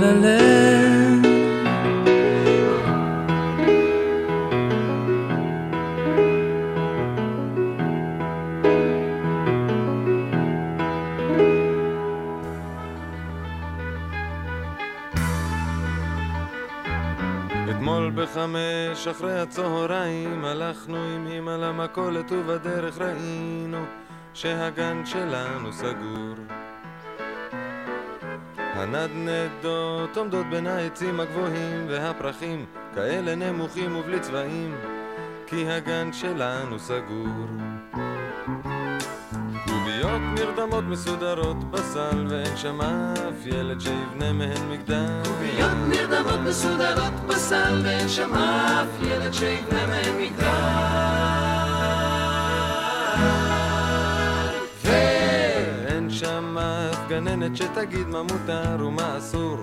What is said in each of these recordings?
la בחמש אחרי הצהריים הלכנו עם אמא למכולת ובדרך ראינו שהגן שלנו סגור. הנדנדות עומדות בין העצים הגבוהים והפרחים כאלה נמוכים ובלי צבעים כי הגן שלנו סגור קוביות נרדמות מסודרות בסל ואין שם אף ילד שיבנה מהן מגדל. קוביות נרדמות מסודרות בסל ואין שם אף ילד שיבנה מהן מגדל. ואין שם אף גננת שתגיד מה מותר ומה אסור.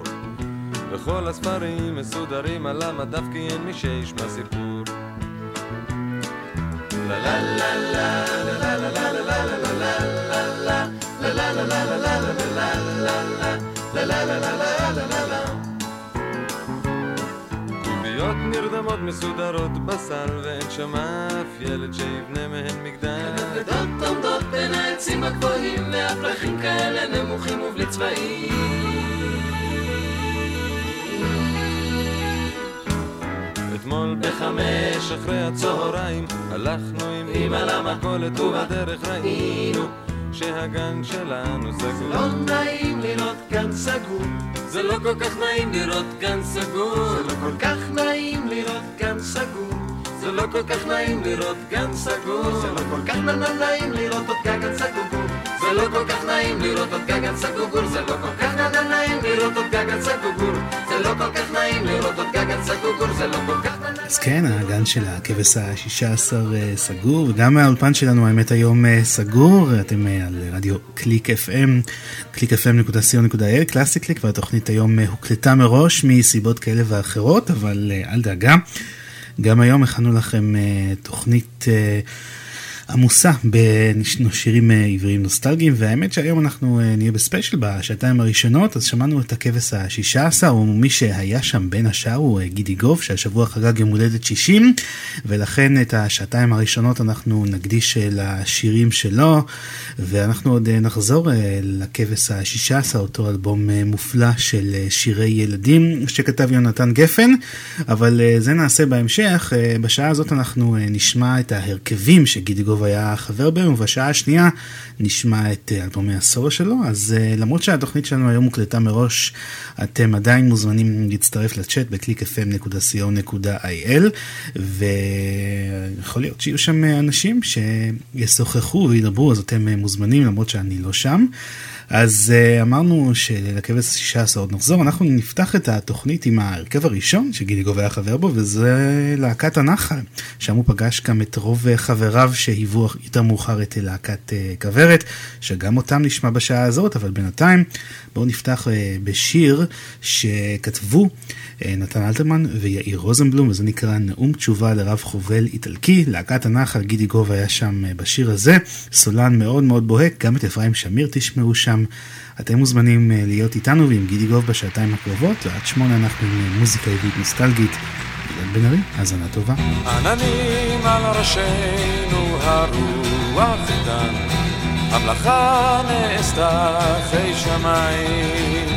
וכל הספרים מסודרים על המדף כי אין מי שישמע סיפור קוביות נרדמות מסודרות בסל ואין שם אף ילד שיבנה מהן מגדל. הנדנדות עומדות בין העצים הגבוהים והפרחים כאלה נמוכים ובלי צבעים אתמול בחמש אחרי הצהריים הלכנו עם אמא למכולת ובדרך ראינו שהגן שלנו סגור. לא נעים לראות גן סגור. זה לא כל כך נעים לראות גן סגור. זה לא כל כך נעים לראות גן סגור. זה לא כל כך נעים לראות גן סגור. זה לא כל כך נעים לראות עוד גגן סגור זה לא כל כך נעים לראות עוד גגן סגור זה לא כל כך נעים לראות עוד גגן סגור. זה לא כל כך נעים לראות עוד גן סגור זה לא כל כך אז כן, הגן של הכבש השישה עשר אה, סגור, וגם האולפן שלנו האמת היום אה, סגור, אתם אה, על רדיו קליק FM, www.clickfm.co.il, קלאסי קליק, והתוכנית היום הוקלטה מראש מסיבות כאלה ואחרות, אבל אל דאגה, גם היום הכנו לכם תוכנית... עמוסה בשירים עבריים נוסטלגיים, והאמת שהיום אנחנו נהיה בספיישל בשעתיים הראשונות, אז שמענו את הכבש השישה עשר, ומי שהיה שם בין השאר הוא גידי גוב, שהשבוע חגג יום הולדת 60, ולכן את השעתיים הראשונות אנחנו נקדיש לשירים שלו, ואנחנו עוד נחזור לכבש השישה עשר, אותו אלבום מופלא של שירי ילדים שכתב יונתן גפן, אבל זה נעשה בהמשך, בשעה הזאת אנחנו נשמע את ההרכבים שגידי גוב היה חבר בהם, ובשעה השנייה נשמע את אלבומי הסולו שלו. אז למרות שהתוכנית שלנו היום מוקלטה מראש, אתם עדיין מוזמנים להצטרף לצ'אט ב-clickfm.co.il ויכול להיות שיהיו שם אנשים שישוחחו וידברו, אז אתם מוזמנים למרות שאני לא שם. אז uh, אמרנו שלכבש השישה עשר עוד נחזור, אנחנו נפתח את התוכנית עם ההרכב הראשון שגידי גוב היה חבר בו, וזה להקת הנחל, שם הוא פגש גם את רוב חבריו שהיוו יותר מאוחר את להקת uh, כוורת, שגם אותם נשמע בשעה הזאת, אבל בינתיים בואו נפתח uh, בשיר שכתבו נתן אלתרמן ויאיר רוזנבלום, וזה נקרא נאום תשובה לרב חובל איטלקי, להקת הנחל, גידי גוב היה שם בשיר הזה, סולן מאוד מאוד בוהק, גם את אפרים שמיר תשמעו שם. אתם מוזמנים להיות איתנו ועם גידי גוב בשעתיים הקרובות, ועד שמונה אנחנו עם מוזיקה עברית נוסטלגית. גלעד בן ארי, האזנה טובה. עננים על ראשינו הרוח איתן, המלאכה נעשתה אחרי שמיים.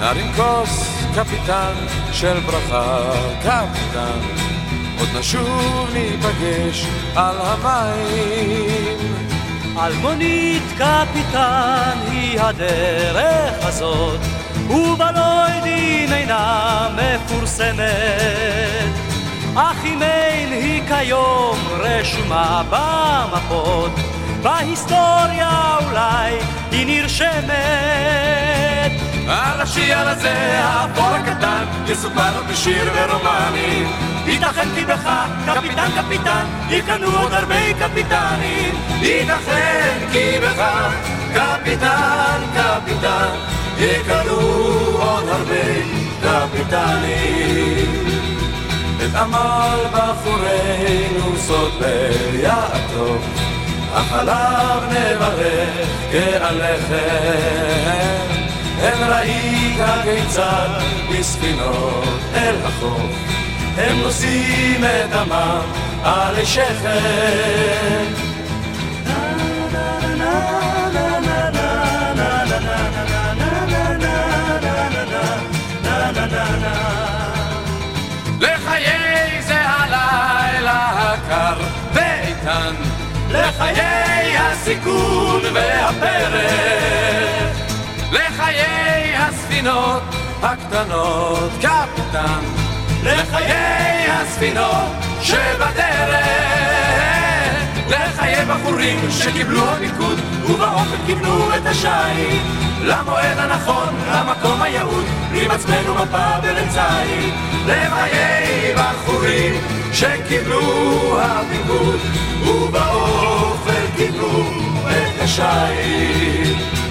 נרים כוס קפיטן של ברכה קפיטן, עוד נשוב ניפגש על המים. אלמונית קפיטן היא הדרך הזאת, ובלוידים אינה מפורסמת. אך אם אין היא כיום רשומה במפות, בהיסטוריה אולי היא נרשמת. על השיר הזה, האפור הקטן, יסופר בשיר ורומנים. ייתכן כי בך, קפיטן קפיטן, יקנו עוד הרבה קפיטנים. ייתכן כי בך, קפיטן קפיטן, יקנו עוד הרבה קפיטנים. את עמל בחורינו סוד ביעטו, החלב נברך כעליכם. הן ראית כיצד בספינות אל החוף, הם נושאים את דמם עלי שכם. לחיי הסיכון והפרק. לחיי הספינות הקטנות, קפטן, לחיי הספינות שבדרך, לחיי בחורים שקיבלו הפיקוד ובאופן קיבלו את השיט, למועד הנכון, למקום היעוד, עם עצמנו מפה ולצייד, לחיי בחורים שקיבלו הפיקוד ובאופן קיבלו את השיט.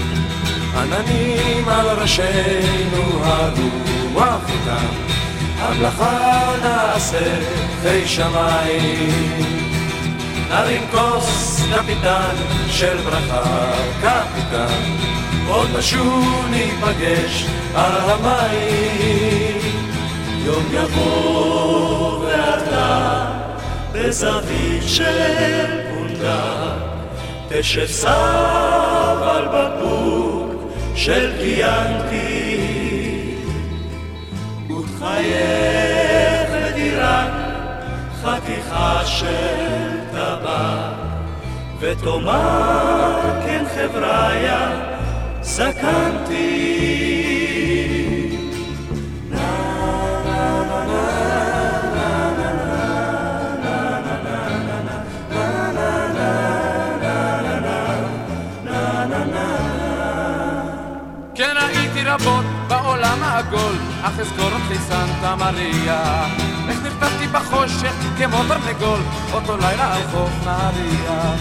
עננים על ראשינו הרוח איתם, המלאכה נעשה חי שמיים. נרים כוס קפיטן של ברכה, קפיטן, עוד נשוב ניפגש על המים. יום יבוא ואתה בזווית של פונדה, תשב סב על בקבוק של קיאנטי ותחייך לדירת חתיכה של טבק ותאמר כן חבריה זקנתי רבות בעולם העגול, אך אזכור אותי סנטה מריה. איך נרתמתי בחושך כמו תרנגול, אותו לילה על חוף נהריה.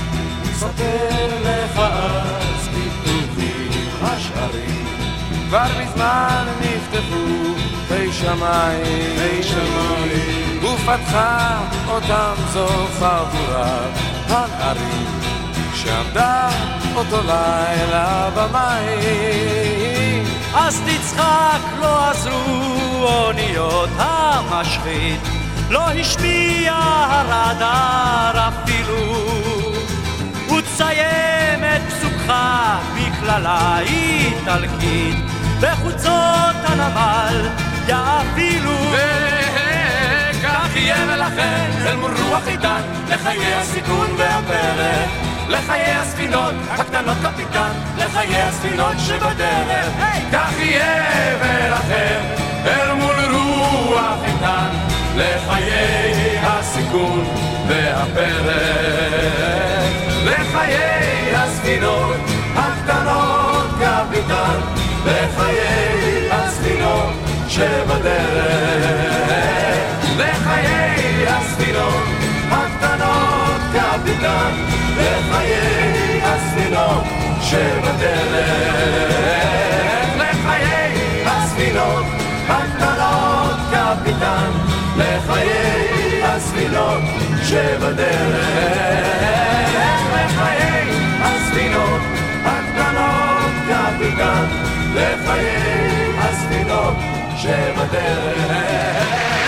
ספר לך אז פתוחים השערים, כבר מזמן נפתחו פי שמיים, פי שמיים, ופתחה אותם זו חבורת הנערים, שעמדה אותו לילה במים. אז תצחק, לא עזרו אוניות המשחית, לא השפיע הרדאר אפילו. ותסיים את פסוקך מכללה איטלקית, בחוצות הנמל יאפילו. וכך יהיה ולכן, אל מול רוח עידן, לחיי הסיכון והפרק. לחיי הספינות הקטנות קפיטן, לחיי הספינות שבדרך, כך יהיה ולכם, אל מול רוח איתן, לחיי הסיכון והפרק, לחיי הספינות הקטנות קפיטן, לחיי הספינות שבדרך, לחיי הספינות קפיטן לחיי הספינות שבדרך, לחיי הספינות הקטנות קפיטן, לחיי הספינות שבדרך, לחיי הספינות הקטנות קפיטן, לחיי הספינות שבדרך.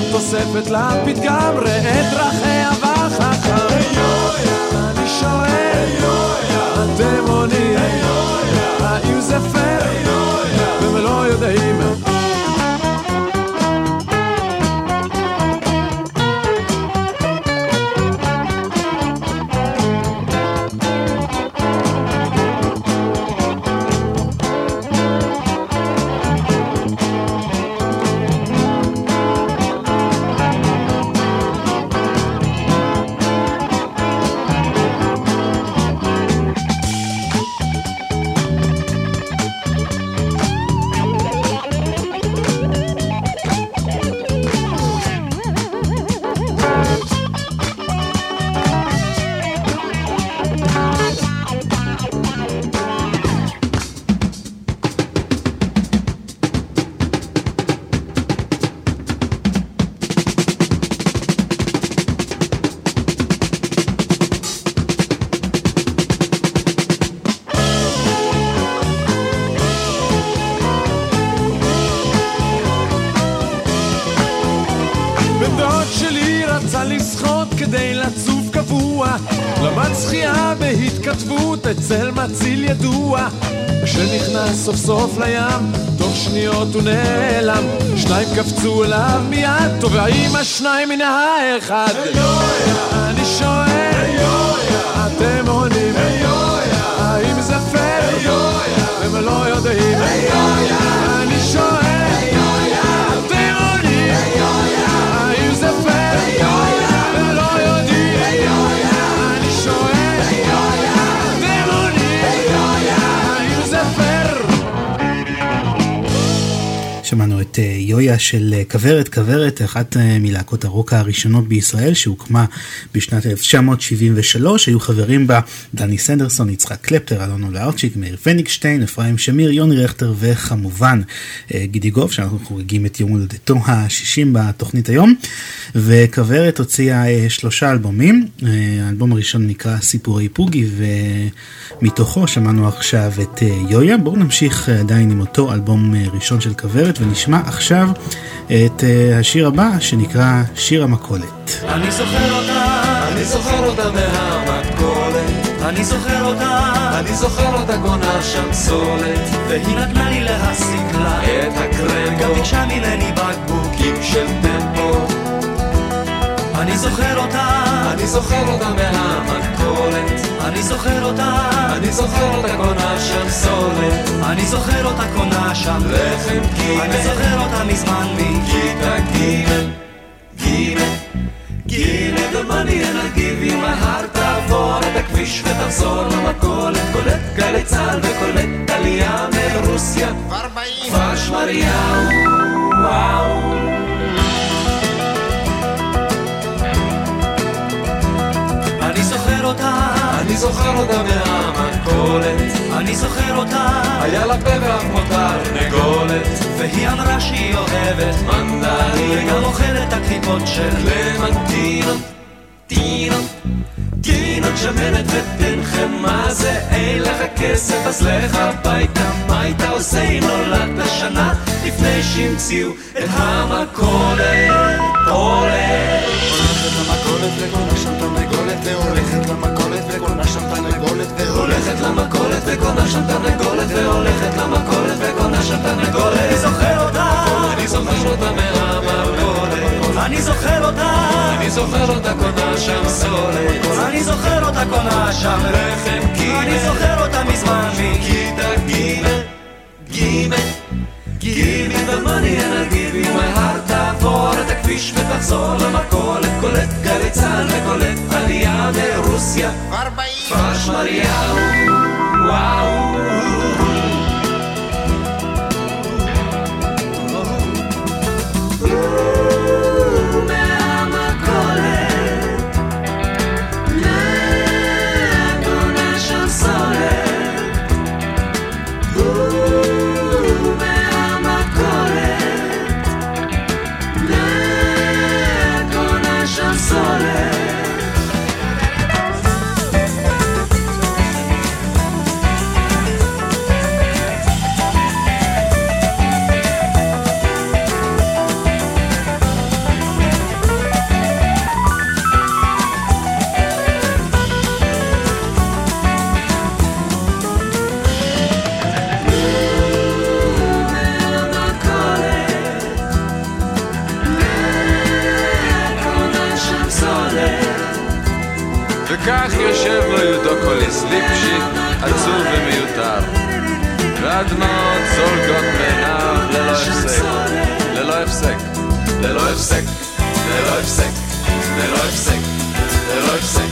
גם תוספת לפתגם, ראה דרכיה וחכם אני שואל, אתם עונים, האם זה פייר? אתם לא יודעים מן אה, יויה של אה, כוורת, כוורת, אחת אה, מלהקות הרוק הראשונות בישראל שהוקמה בשנת 1973, היו חברים בה דני סנדרסון, יצחק קלפטר, אלונו לארצ'יק, מאיר פניגשטיין, אפרים שמיר, יוני רכטר וכמובן גידי גוב, שאנחנו חוגגים את יום הולדתו ה-60 בתוכנית היום, וכוורת הוציאה שלושה אלבומים, האלבום הראשון נקרא סיפורי פוגי ומתוכו שמענו עכשיו את יויה, בואו נמשיך עדיין עם אותו אלבום ראשון של כוורת ונשמע עכשיו את אה, השיר הבא שנקרא שיר המכולת. אני זוכר אותה, אני זוכר אותה מהמכולת, אני זוכר אותה, אני זוכר אותה קונה שם סולת, והיא נתנה לי להשיג לה את הקרמבו, גם ביקשה ממני בקבוקים של טמפו. אני זוכר אותה, אני זוכר אותה מהמכולת, אני זוכר אותה, אני זוכר אותה קונה שם סולת, אני זוכר אותה קונה שם לחם גימל, אני זוכר אותה מזמן מכיתה גימל, גימל, גימל, the money and I'll give you my heart, תעבור את הכביש ותחזור למכולת, קולט גלי צה"ל וקולט עלייה מרוסיה, כבר באים, כבר שמריהו, וואו. זוכר אותה מהמכולת, אני זוכר אותה, היה לה פה ואף מותר נגולת, והיא אמרה שהיא אוהבת מנדרינות, וגם אוכלת את הקליפות של קלמנטינות, טינות, טינות שמנת ותנחם, מה זה? אין לך כסף אז לך הביתה, מה היית עושה אם נולדת שנה לפני שהמציאו את המכולת, הולך. הולכת למכולת וקונה שם תרנגולת והולכת למכולת מתקדמת והולכת למכולת וקונה שם תרנגולת והולכת למכולת וקונה שם תרנגולת אני זוכר אותה אני זוכר אותה מהמכולת. אני זוכר אותה. אני זוכר אותה קונה שם סולת. אני זוכר אותה קונה שם לחם קימה אני זוכר אותה מזמן. מכיתה גימה גימה גימה the money and I'll give you my heart. for the הכביש ותחזור למכולת קולט גלי צה"ל וקולט עלייה מרוסיה. כפר שמריהו וואו ללא הפסק, ללא הפסק, ללא הפסק, ללא הפסק,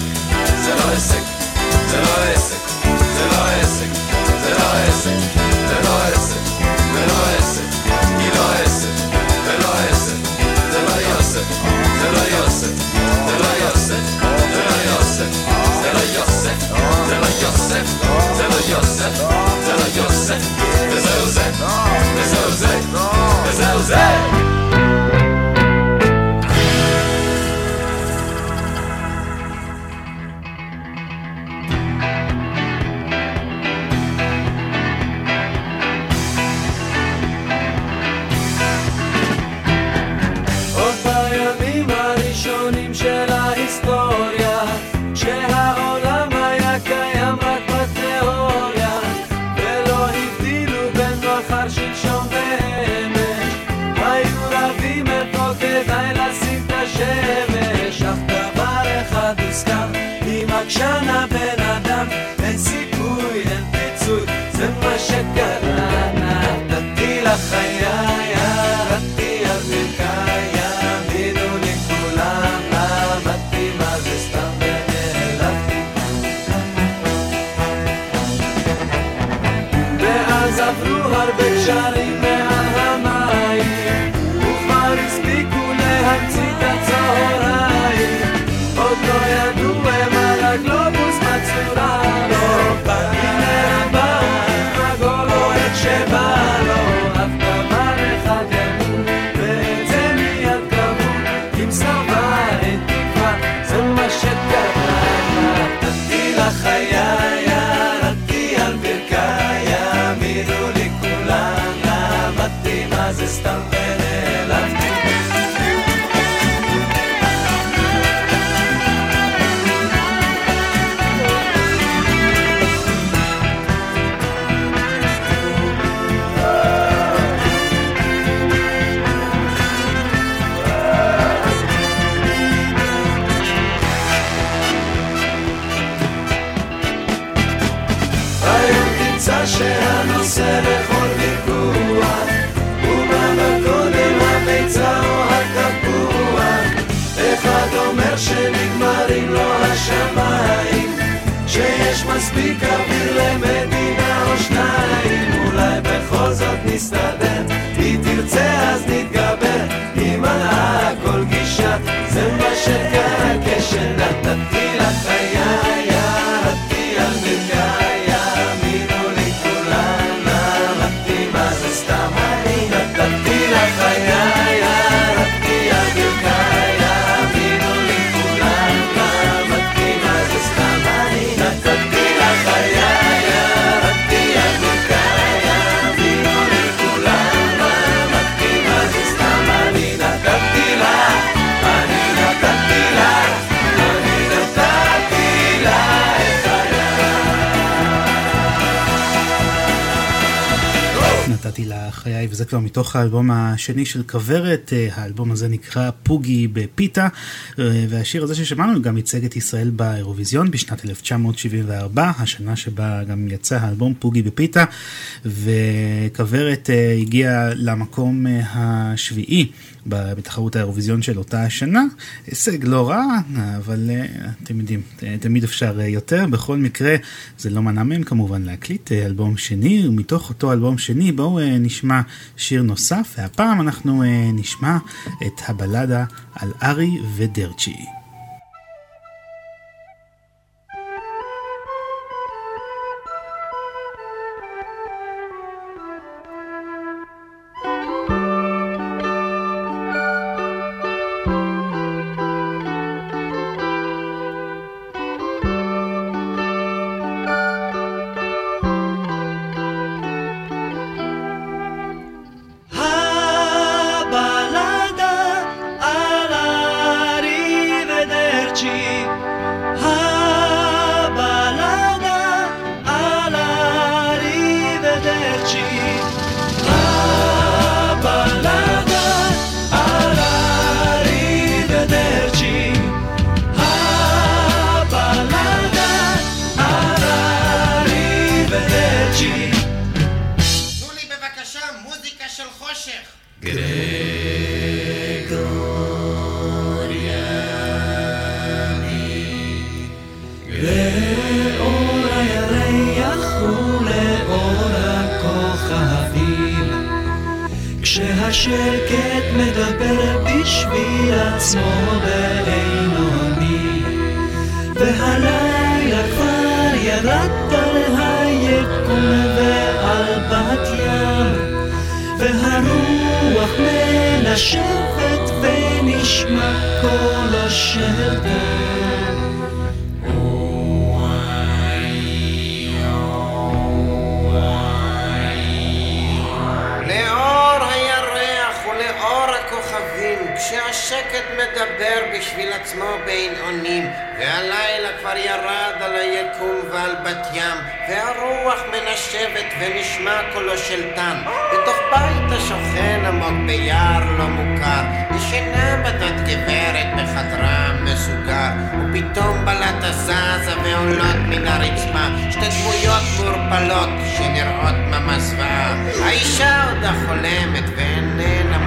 זה לא עסק, זה לא עסק, זה לא עסק, זה לא עסק, זה לא עסק, זה לא עסק, היא לא עסק, זה לא עסק, זה לא יוסף, זה לא יוסף, זה לא יוסף, זה לא יוסף, זה לא יוסף, זה לא שנגמרים לו השמיים. שיש מספיק אוויר למדינה או שניים אולי בכל זאת נסתדר. היא תרצה אז נתגבר. היא מנעה כל גישה. זה מה שקרה כשנתתי כבר מתוך האלבום השני של כוורת, האלבום הזה נקרא פוגי בפיתה, והשיר הזה ששמענו גם ייצג את ישראל באירוויזיון בשנת 1974, השנה שבה גם יצא האלבום פוגי בפיתה, וכוורת הגיע למקום השביעי. בתחרות האירוויזיון של אותה השנה. הישג לא רע, אבל uh, אתם יודעים, תמיד אפשר יותר. בכל מקרה, זה לא מנע מהם כמובן להקליט אלבום שני, ומתוך אותו אלבום שני בואו נשמע שיר נוסף, והפעם אנחנו נשמע את הבלדה על ארי ודרצ'י. השקט מדבר בשביל עצמו בין אונים, והלילה כבר ירד על היקום ועל בת ים, והרוח מנשבת ונשמע קולו של טן, בתוך בית השוכן עמוק ביער לא מוכר, ישנה בתת גברת בחדרה מסוגר, ופתאום בלטה זזה ועולות מן הרצפה, שתי דמויות מעורפלות שנראות ממש זוועה. האישה עוד החולמת ואיננה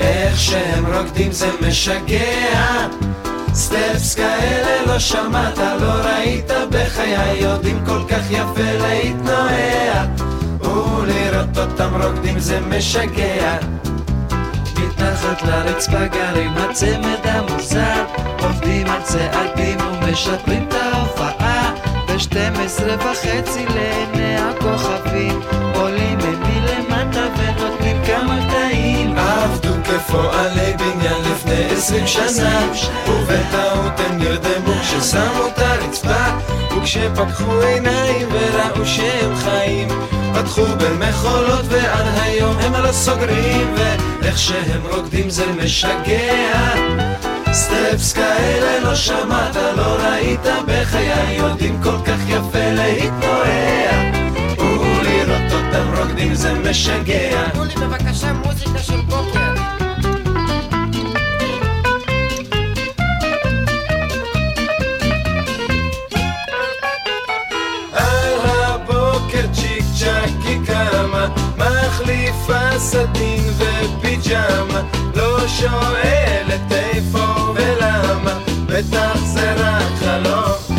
איך שהם רוקדים זה משגע. סטפס כאלה לא שמעת, לא ראית בחיי יודעים כל כך יפה להתנועע. ולראות אותם רוקדים זה משגע. מתחת לרצפה גרים הצמד המוזר. עובדים על צעדים ומשפרים את ההופעה. ב-12 וחצי לעיני הכוכבים עבדו כפועלי בניין לפני עשרים שנה. ובטעות הם נרדמו כששמו את הרצפה וכשפקחו עיניים וראו שהם חיים פתחו במחולות ועד היום הם לא סוגרים ואיך שהם רוקדים זה משגע. סטפס כאלה לא שמעת, לא ראית בחיי יודעים כל כך יפה להתנועע. ולראות אותם רוקדים זה משגע. תנו לי בבקשה מוזיקה של בוקר מחליפה סדין ופיג'מה לא שואלת איפה ולמה בטח זה רק חלום.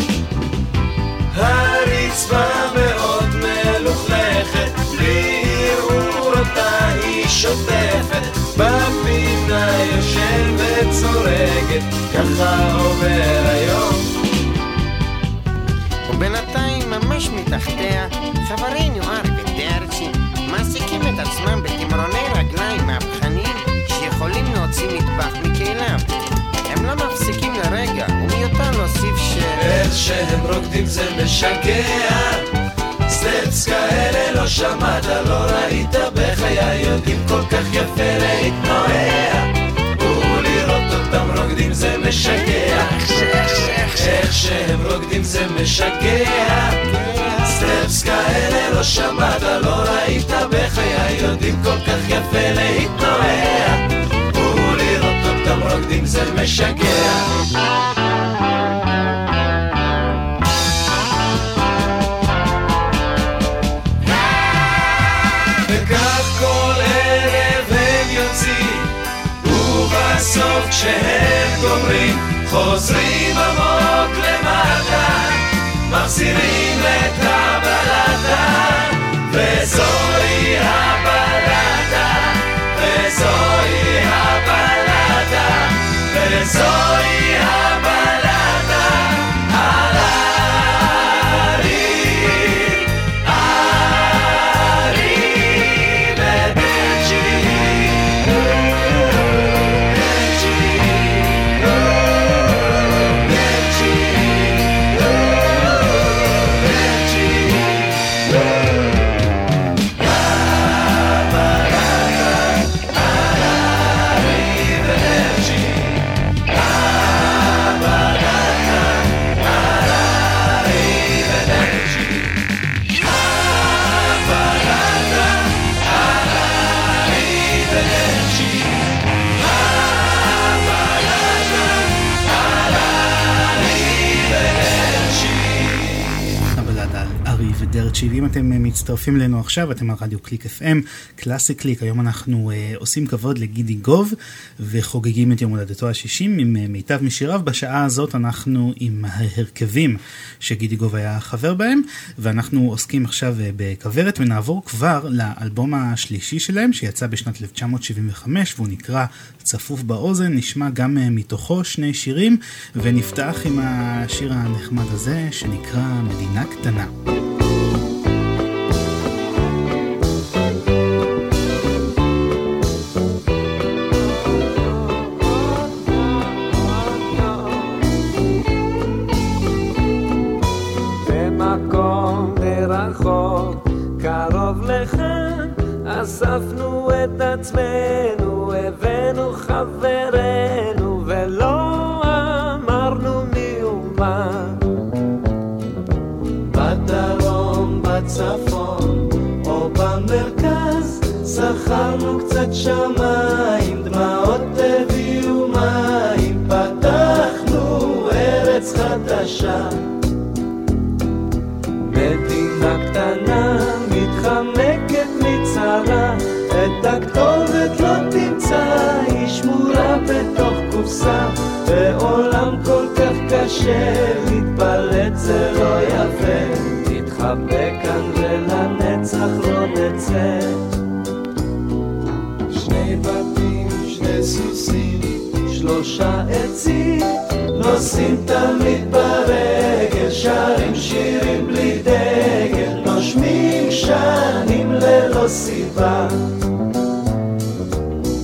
הרצפה מאוד מלוכלכת בלי ערעור אותה היא שוטפת. בפינה יושבת צורגת ככה עובר היום. ובינתיים ממש מתחתיה חברינו ארי ודרצ'י מעסיקים את עצמם בתמרוני רגליים מהפכניים שיכולים להוציא מטבח מכליו. הם לא מפסיקים לרגע, ומיותר להוסיף ש... איך שהם רוקדים זה משגע. סטפס כאלה לא שמעת, לא ראית בחיי יודעים כל כך יפה להתנועע. ולראות אותם רוקדים זה משגע. איך שהם רוקדים זה משגע סטפס כאלה לא שמעת, לא ראית בחיי יודעים כל כך יפה להתנועע. ולראות אותם רוקדים זה משגע. כשהם גומרים חוזרים למטה מחזירים את הבלטה וזוהי הבלטה וזוהי הבלטה וזוהי ודרצ'י, ואם אתם אה, מצטרפים אלינו עכשיו, אתם על רדיו קליק FM, קלאסי קליק, היום אנחנו אה, עושים כבוד לגידי גוב וחוגגים את יום הולדתו ה-60 עם אה, מיטב משיריו. בשעה הזאת אנחנו עם ההרכבים שגידי גוב היה חבר בהם, ואנחנו עוסקים עכשיו אה, בכוורת, ונעבור כבר לאלבום השלישי שלהם, שיצא בשנת 1975, והוא נקרא צפוף באוזן, נשמע גם אה, מתוכו שני שירים, ונפתח עם השיר הנחמד הזה, שנקרא מדינה קטנה. בצפון או במרכז שכרנו קצת שמיים, דמעות הביאו מים, פתחנו ארץ חדשה. מדינה קטנה מתחמקת מצרה, את הכתובת לא תמצא, היא שמורה בתוך קופסה, בעולם כל כך קשה, להתפלט זה לא יפה, נתחבא כאן ולנצח לא נצא. שני בתים, שני סוסים, שלושה עצים, נוסעים תמיד ברגל, שרים שירים בלי דגל, נושמים שנים ללא סיבה.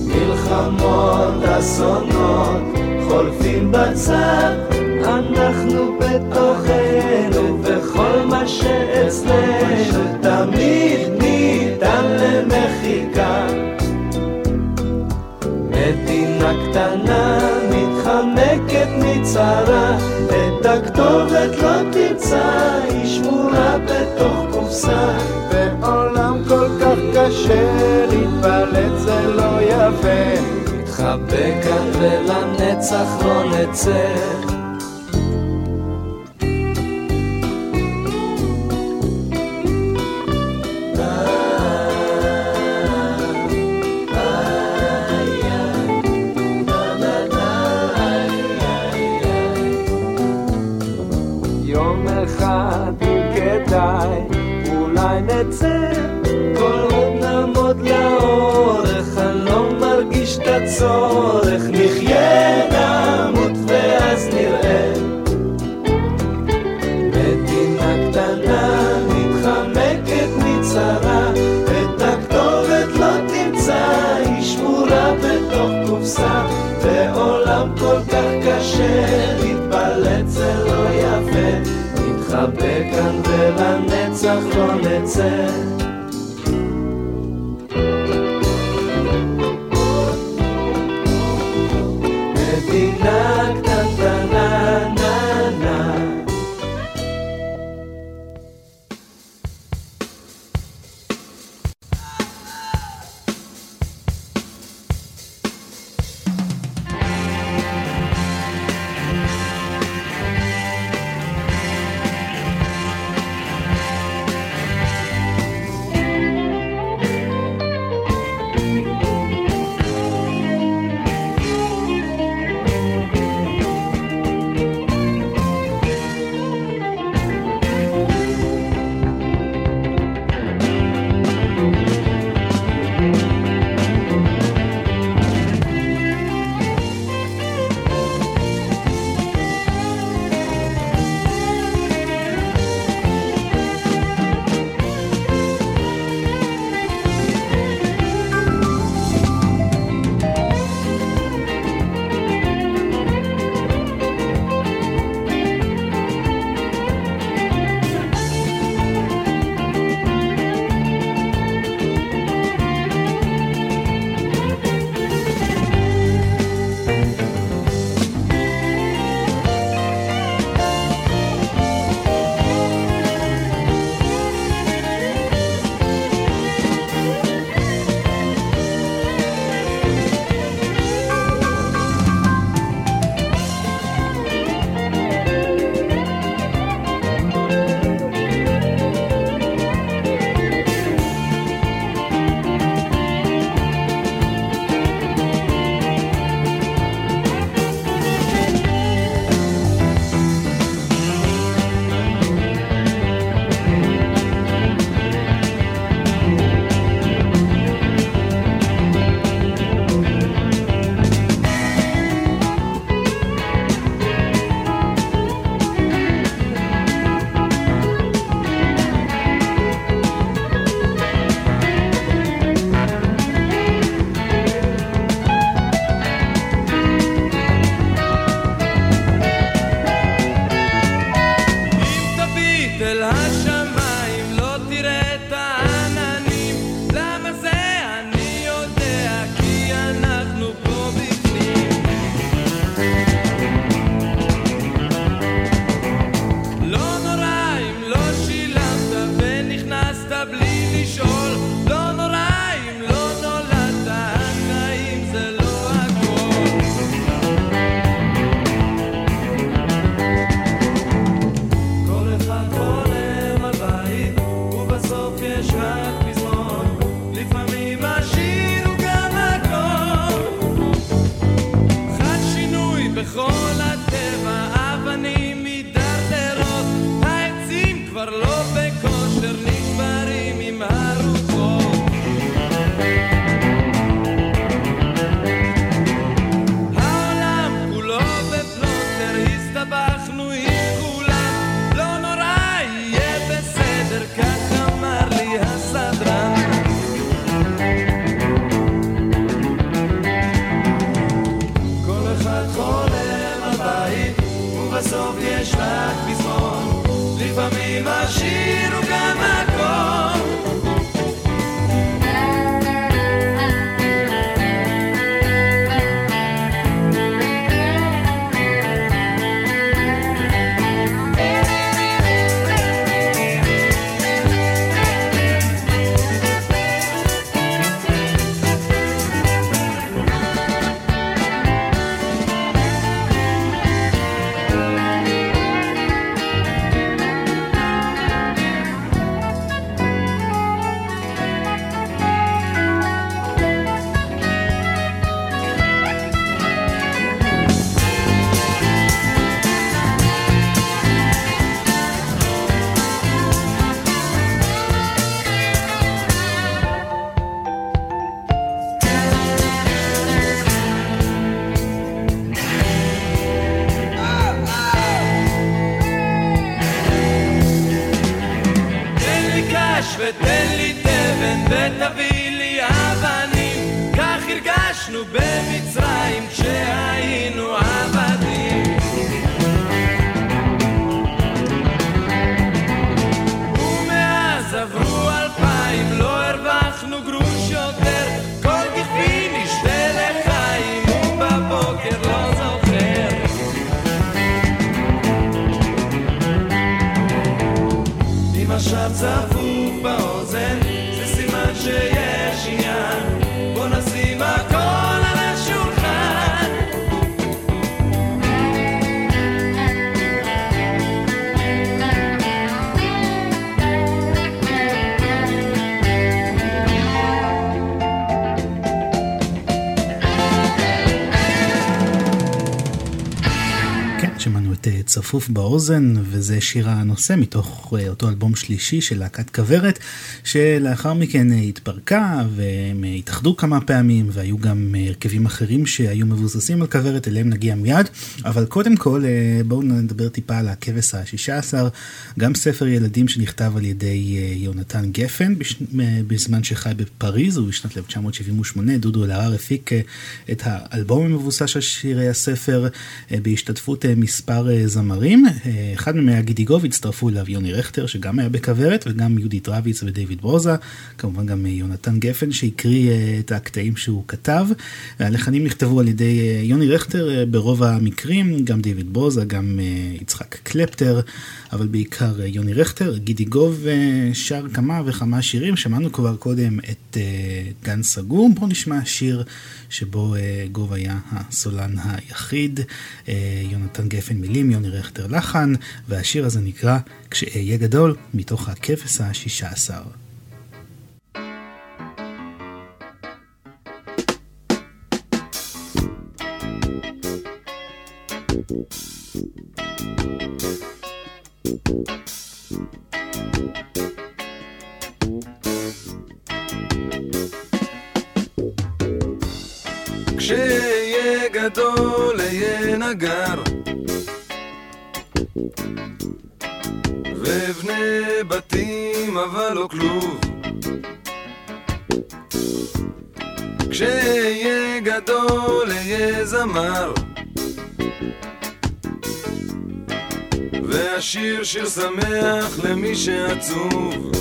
מלחמות, אסונות, חולפים בצד, אנחנו בתוכנו, וכל מה שאצלנו תמיד ניתן למחיקה. מדינה קטנה מתחמקת מצרה, את הכתובת לא תמצא, היא שמורה בתוך קופסה. בעולם כל כך קשה, להתפלט זה לא יפה. נתחבא כאן ולנצח לא נצא. צורך, נחיה, נמות ואז נראה. מדינה קטנה מתחמקת מצרה, את הכתובת לא תמצא, היא שמורה בתוך קופסה. בעולם כל כך קשה, להתפלט זה לא יפה, נתחבא כאן ולנצח לא נצא. צפוף באוזן, וזה שיר הנושא מתוך אה, אותו אלבום שלישי של להקת כוורת, שלאחר מכן אה, התפרקה, והם אה, התאחדו כמה פעמים, והיו גם הרכבים אחרים שהיו מבוססים על כוורת, אליהם נגיע מיד. אבל קודם כל, אה, בואו נדבר טיפה על הכבש השישה עשר, גם ספר ילדים שנכתב על ידי אה, יונתן גפן, בש... אה, בזמן שחי בפריז, ובשנת 1978 דודו אלהרר הפיק את האלבום המבוסס על שירי הספר בהשתתפות מספר זמרים. אחד מהם היה גידיגוב, הצטרפו אליו יוני רכטר שגם היה בכוורת וגם יהודית רביץ ודייוויד ברוזה, כמובן גם יונתן גפן שהקריא את הקטעים שהוא כתב. הלחנים נכתבו על ידי יוני רכטר ברוב המקרים, גם דיוויד ברוזה, גם אה, יצחק קלפטר, אבל בעיקר אה, יוני רכטר. גידיגוב אה, שר כמה וכמה שירים, שמענו כבר קודם את גן סגור, בואו נשמע שיר שבו גוב היה הסולן היחיד, יונתן גפן מילים, יוני רכטר לחן, והשיר הזה נקרא "כשאהיה גדול" מתוך הכבש השישה עשר. כשאהיה גדול אהיה נגר. ואבנה בתים אבל לא כלוב. כשאהיה גדול אהיה זמר ואשיר שיר שמח למי שעצוב.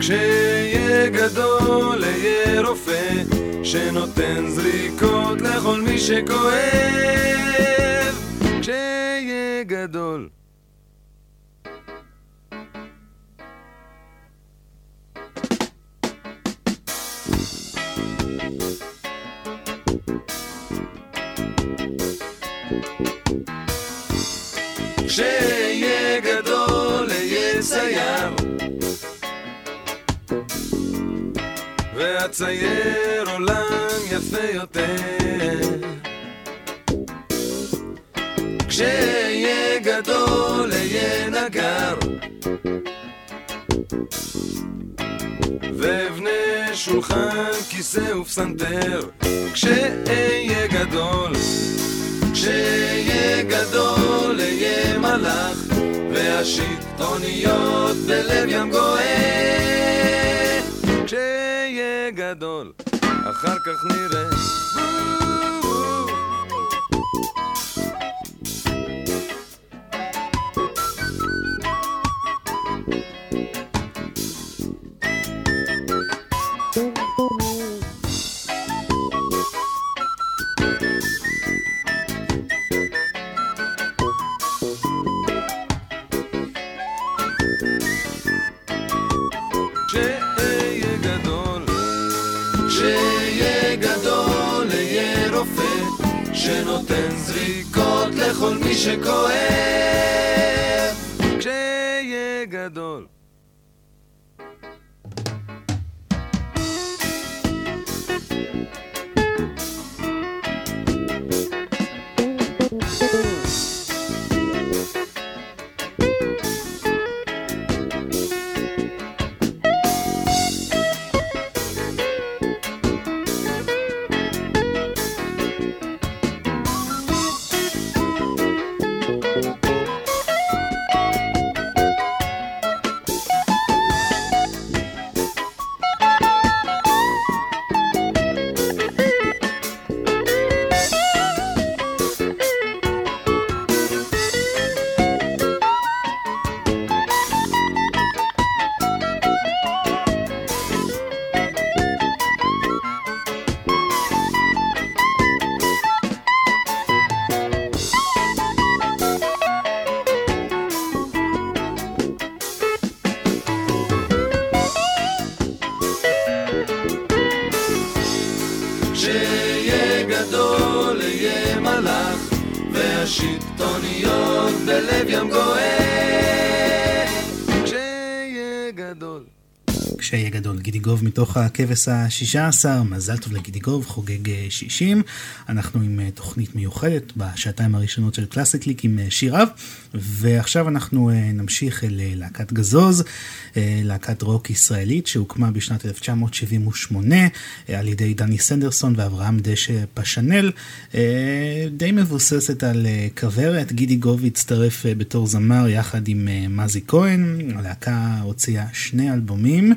כשאהיה גדול אהיה רופא שנותן זריקות לכל מי שכואב. כשאהיה גדול ואצייר עולם יפה יותר. כשאהיה גדול אהיה נגר. ואבנה שולחן, כיסא ופסנתר. כשאהיה גדול כשאהיה גדול אהיה מלאך. ואשיט אוניות בלב ים גואה כשאהיה גדול אחר כך נראה שנותן זריקות לכל מי שכואב גידי גוב מתוך הכבש השישה עשר, מזל טוב לגידי גוב, חוגג שישים. אנחנו עם אה, תוכנית מיוחדת בשעתיים הראשונות של קלאסיקליק עם אה, שיריו, ועכשיו אנחנו אה, נמשיך אל להקת גזוז, להקת רוק ישראלית שהוקמה בשנת 1978 על ידי דני סנדרסון ואברהם דשא פשנל, די מבוססת על כוורת, גידי גוב הצטרף בתור זמר יחד עם מזי כהן, הלהקה הוציאה שני אלבומים.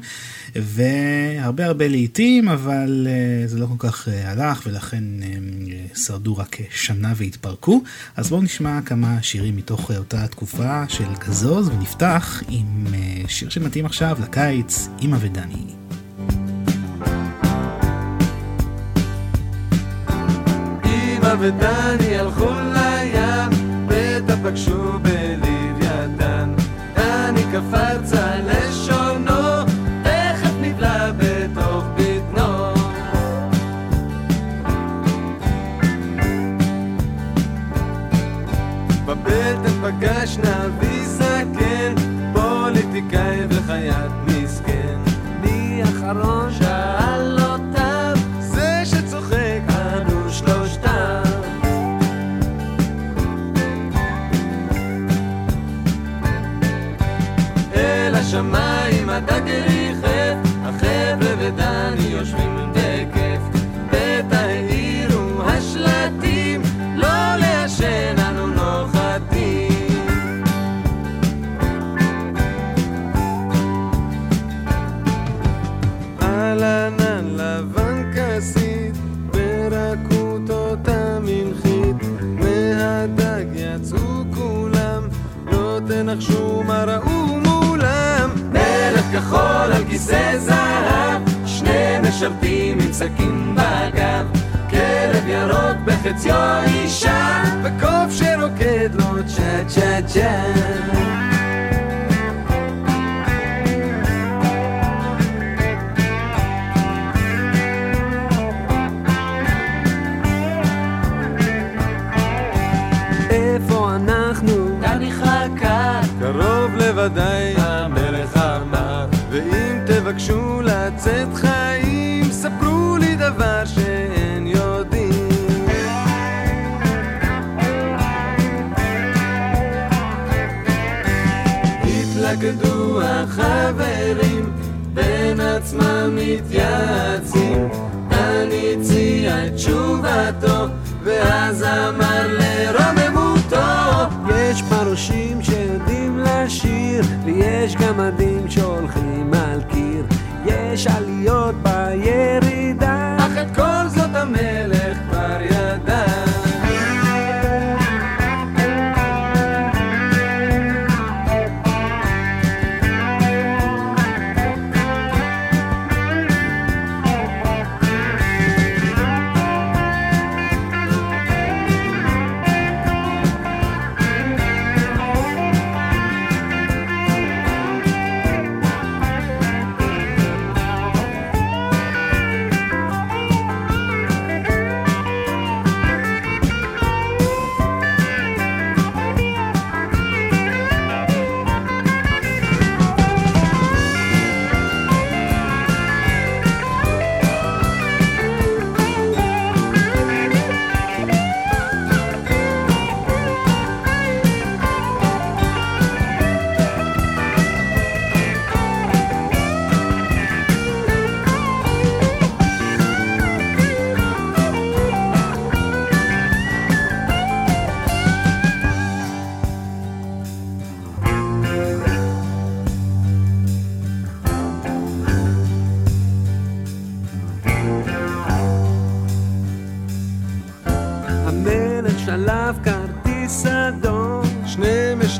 והרבה הרבה לעיתים, אבל זה לא כל כך הלך, ולכן שרדו רק שנה והתפרקו. אז בואו נשמע כמה שירים מתוך אותה תקופה של גזוז, ונפתח עם שיר שמתאים עכשיו לקיץ, אמא ודני. אמא ודני הלכו לים, בטח פגשו בלוויתן. דני קפץ משרתים עם סכין בגב כלב ירוק בחציו אישה וקוף שרוקד לו צ'ה צ'ה צ'ה. בוודאי המלך אמר ואם תבקשו לצאת לי דבר שאין יודעים. התלכדו החברים בין עצמם מתייעצים. אני הציע את תשובתו ואז אמר לרוממותו יש פרושים שיודעים לשיר ויש גמדים שהולכים על קיר. יש עליות בירידה את כל זאת המלך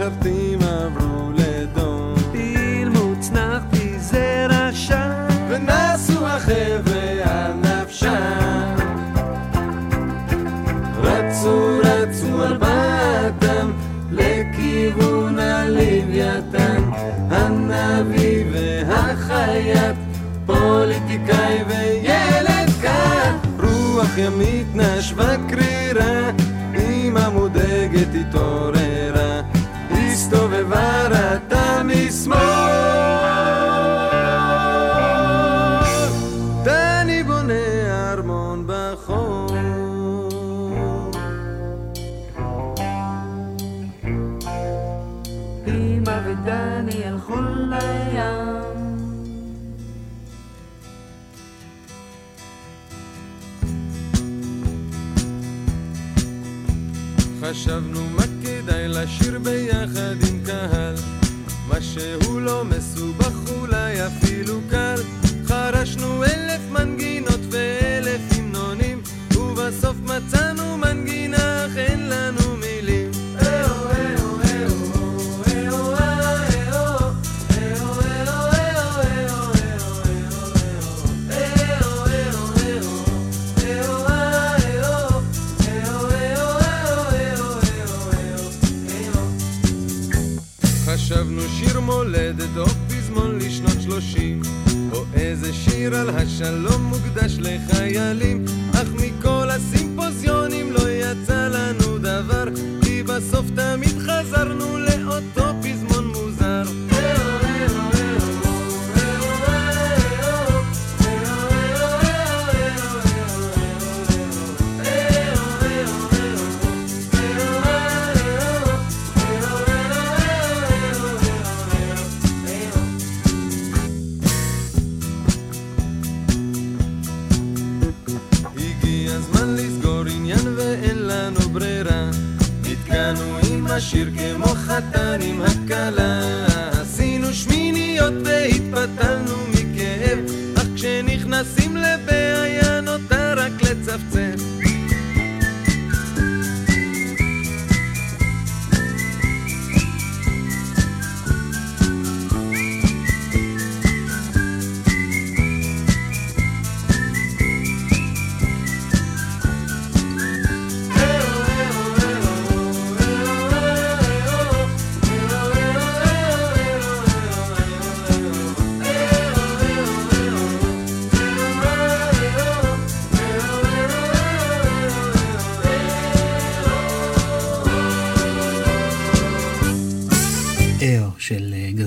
of things.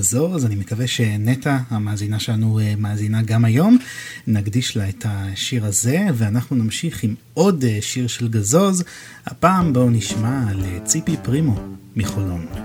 לחזור, אז אני מקווה שנטע, המאזינה שלנו, אה, מאזינה גם היום. נקדיש לה את השיר הזה, ואנחנו נמשיך עם עוד אה, שיר של גזוז. הפעם בואו נשמע על אה, ציפי פרימו מחולון.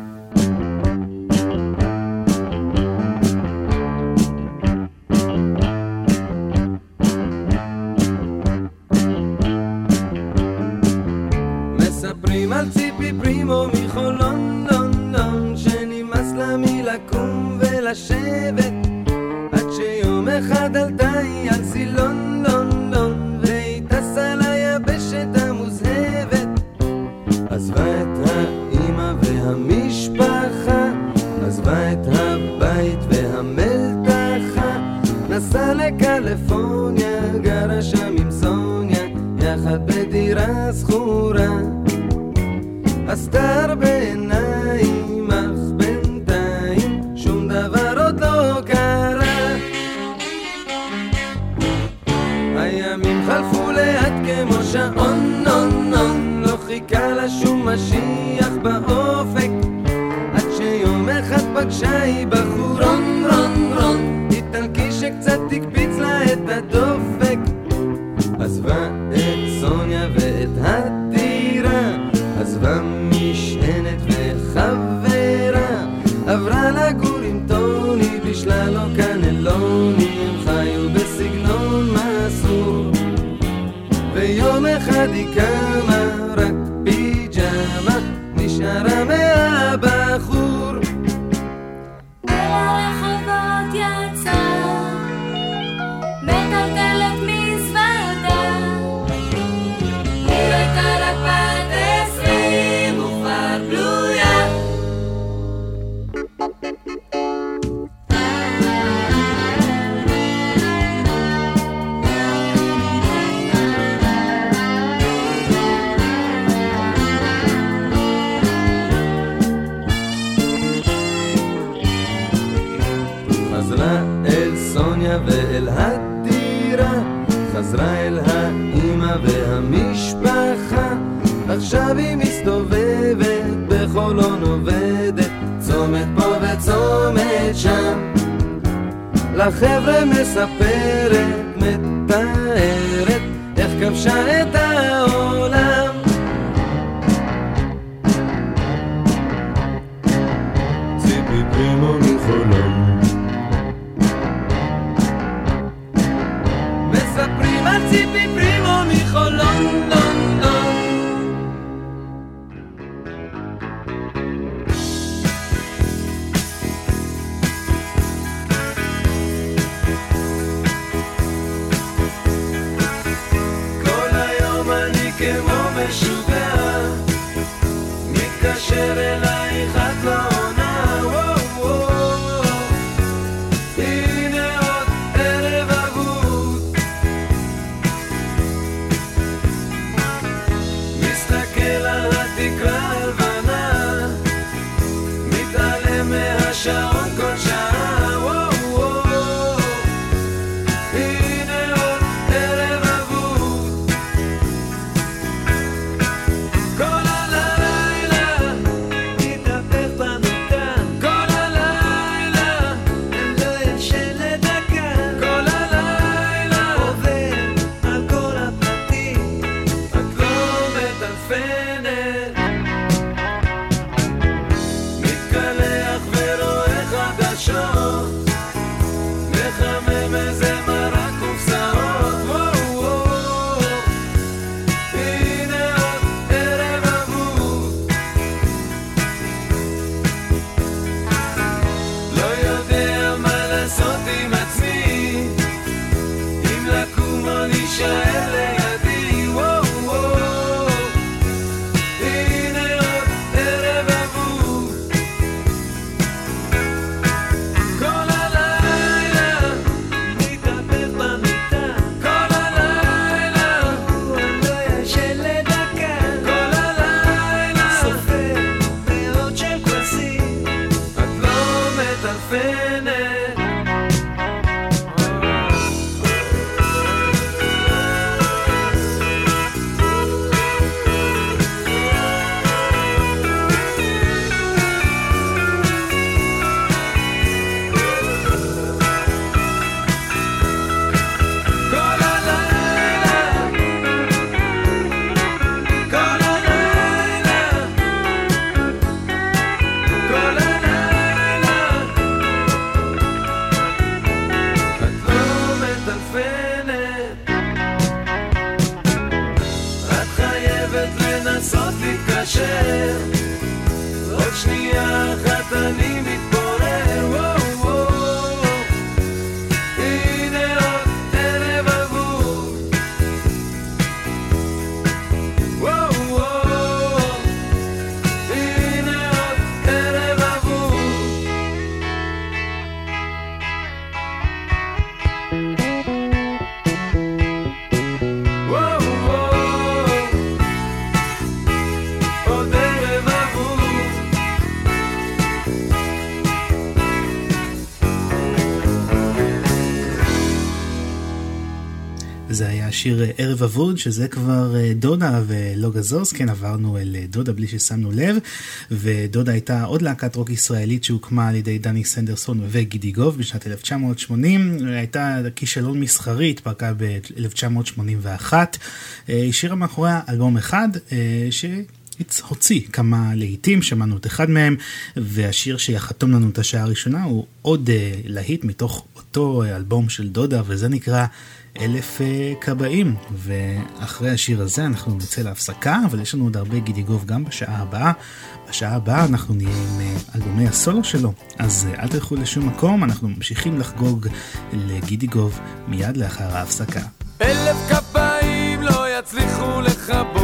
ואל הדירה, חזרה אל האימא והמשפחה, עכשיו היא מסתובבת, בחולון עובדת, צומת פה וצומת שם, לחבר'ה מספר זה היה שיר אה, ערב אבוד, שזה כבר אה, דודה ולא גזוז, כן עברנו אל אה, דודה בלי ששמנו לב, ודודה הייתה עוד להקת רוק ישראלית שהוקמה על ידי דני סנדרסון וגידי גוב בשנת 1980, הייתה כישלון מסחרי, התפרקה ב-1981, השאירה מאחוריה אלבום אחד, ש... הוציא כמה להיטים, שמענו את אחד מהם, והשיר שיחתום לנו את השעה הראשונה הוא עוד להיט מתוך אותו אלבום של דודה, וזה נקרא אלף uh, כבאים. ואחרי השיר הזה אנחנו נצא להפסקה, אבל יש לנו עוד הרבה גידיגוב גם בשעה הבאה. בשעה הבאה אנחנו נהיה עם uh, אלבומי הסולו שלו, אז uh, אל תלכו לשום מקום, אנחנו ממשיכים לחגוג לגידיגוב מיד לאחר ההפסקה. אלף כפיים לא יצליחו לכבות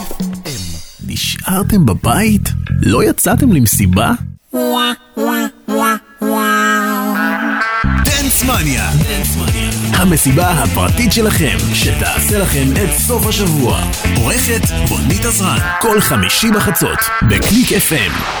נשארתם בבית? לא יצאתם למסיבה? Dance Mania! המסיבה הפרטית שלכם, שתעשה לכם את סוף השבוע. עורכת רונית עזרן, כל חמישי בחצות, בקליק FM.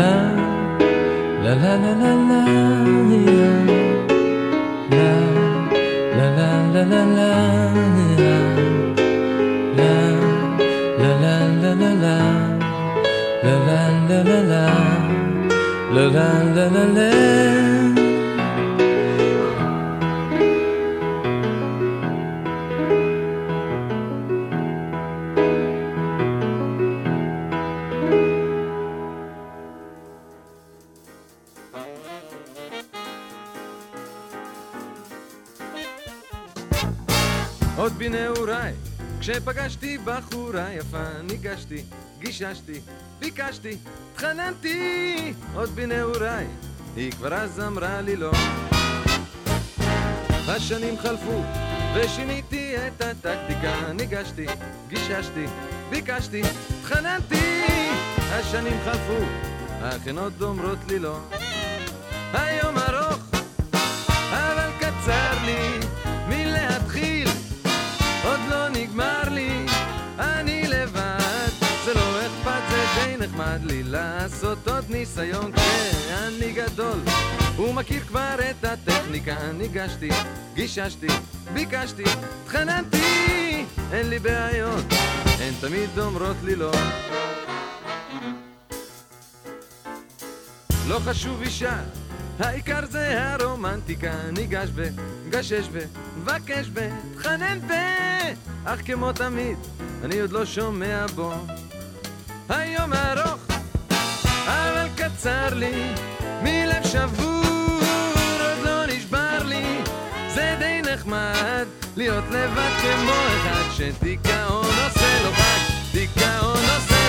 나 גיששתי, ביקשתי, התחננתי, עוד בנעוריי, היא כבר אז אמרה לי לא. השנים חלפו, ושיניתי את הטקטיקה, ניגשתי, גיששתי, ביקשתי, התחננתי, השנים חלפו, אך הן עוד אומרות לי לא. נחמד לי לעשות עוד ניסיון כשאני גדול ומכיר כבר את הטכניקה, ניגשתי, גיששתי, ביקשתי, התחננתי, אין לי בעיות, הן תמיד אומרות לי לא. לא חשוב אישה, העיקר זה הרומנטיקה, ניגש ב, גשש ב, מבקש ב, תחנן ב, אך כמו תמיד, אני עוד לא שומע בו. היום ארוך, אבל קצר לי, מלב שבור, עוד לא נשבר לי, זה די נחמד, להיות לבד כמו אחד שדיכאון עושה לו חג, דיכאון עושה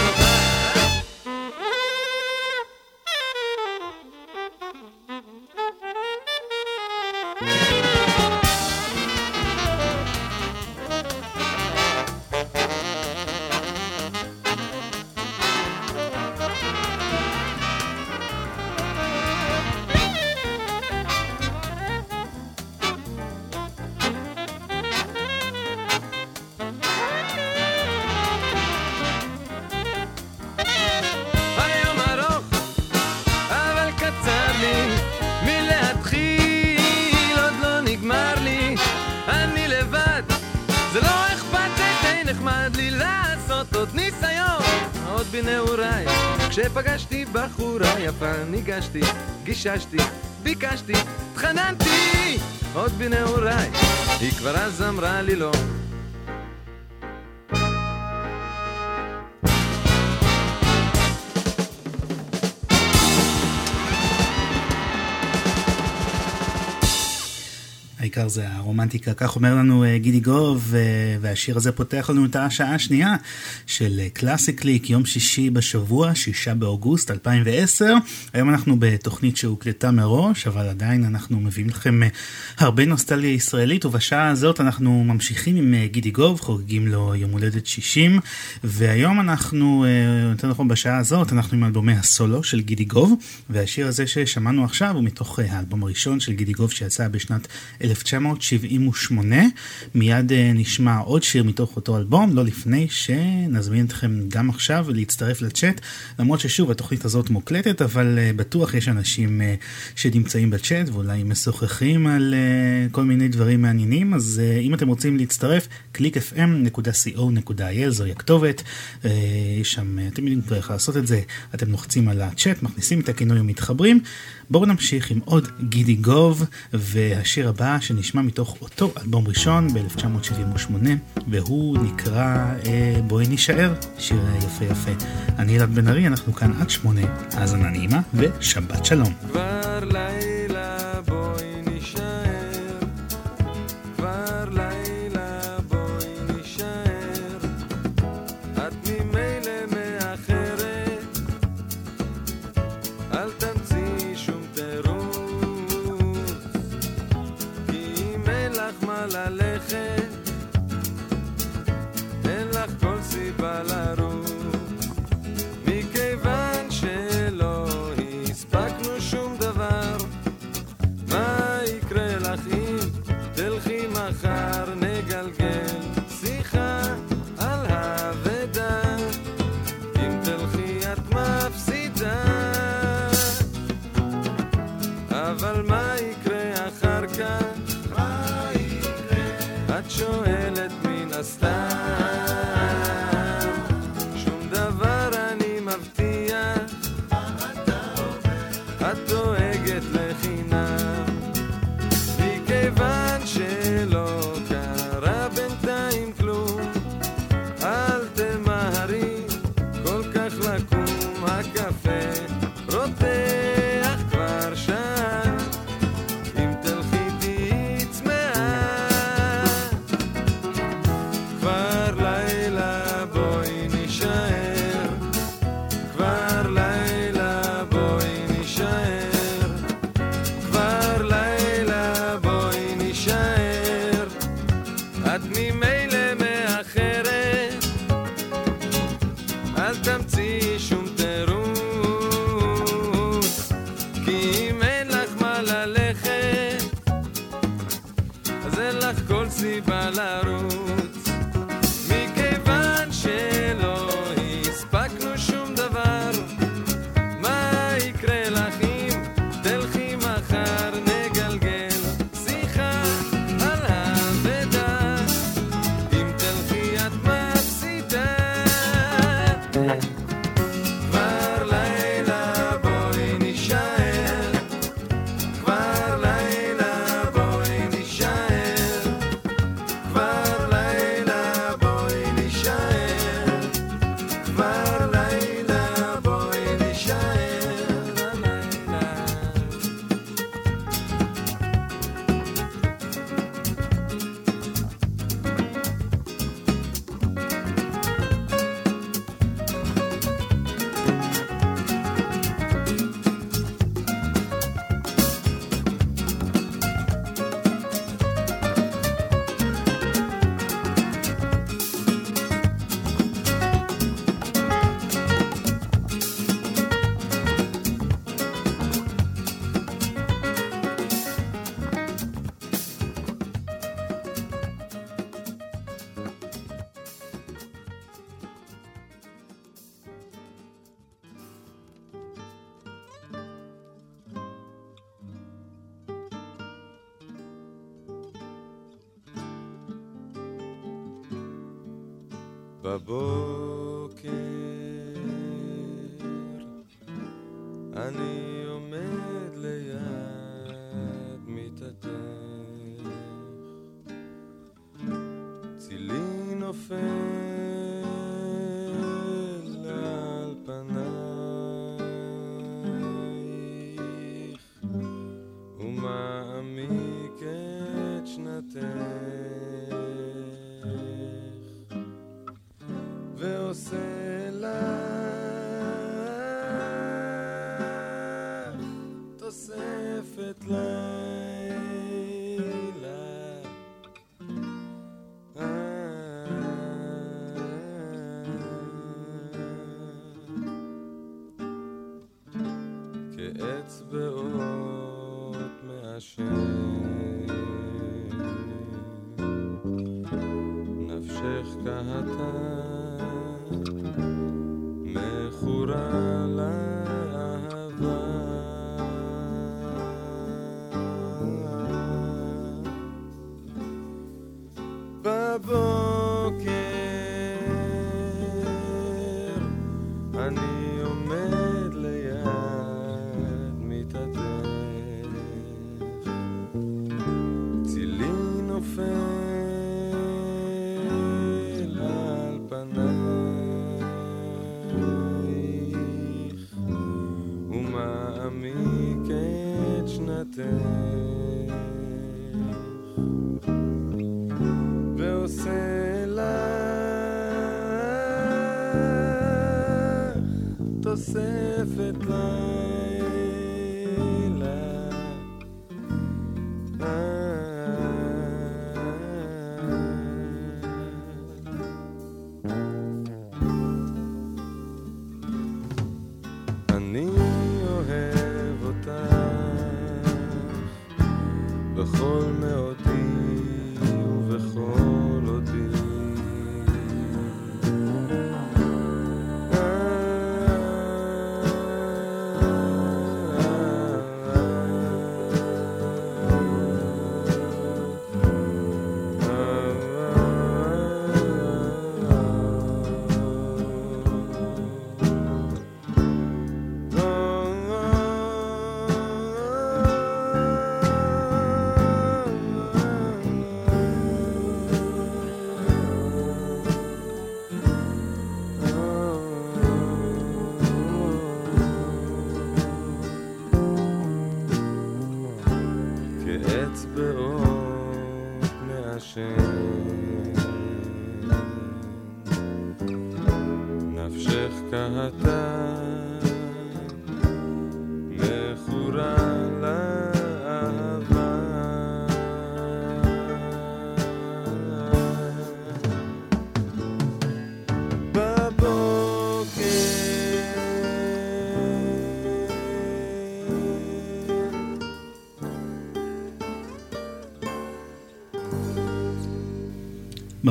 גיששתי, ביקשתי, התחננתי, עוד בנעוריי. היא כבר אז אמרה לי לא. זה הרומנטיקה, כך אומר לנו אה, גידי גוב, אה, והשיר הזה פותח לנו את השעה השנייה של אה, קלאסי קליק, יום שישי בשבוע, שישה באוגוסט 2010. היום אנחנו בתוכנית שהוקלטה מראש, אבל עדיין אנחנו מביאים לכם הרבה נוסטליה ישראלית, ובשעה הזאת אנחנו ממשיכים עם גידי גוב, חוגגים לו יום הולדת 60, והיום אנחנו, יותר נכון בשעה הזאת, אנחנו עם אלבומי הסולו של גידי גוב, והשיר הזה ששמענו עכשיו הוא מתוך האלבום הראשון של גידי גוב שיצא בשנת 1978. מיד אה, נשמע עוד שיר מתוך אותו אלבום, לא לפני שנזמין אתכם גם עכשיו להצטרף לצ'אט, למרות ששוב התוכנית הזאת מוקלטת, אבל אה, בטוח יש אנשים אה, שנמצאים בצ'אט ואולי משוחחים על כל מיני דברים מעניינים, אז אם אתם רוצים להצטרף, www.clickfm.co.il זוהי הכתובת, יש שם, אתם יודעים כבר איך לעשות את זה, אתם לוחצים על הצ'אט, מכניסים את הכינוי ומתחברים. בואו נמשיך עם עוד גידי גוב, והשיר הבא שנשמע מתוך אותו אלבום ראשון ב-1978, והוא נקרא אה, בואי נישאר, שיר יפה יפה. אני אלעד בן ארי, אנחנו כאן עד שמונה, האזנה נעימה ושבת שלום. כבר לילה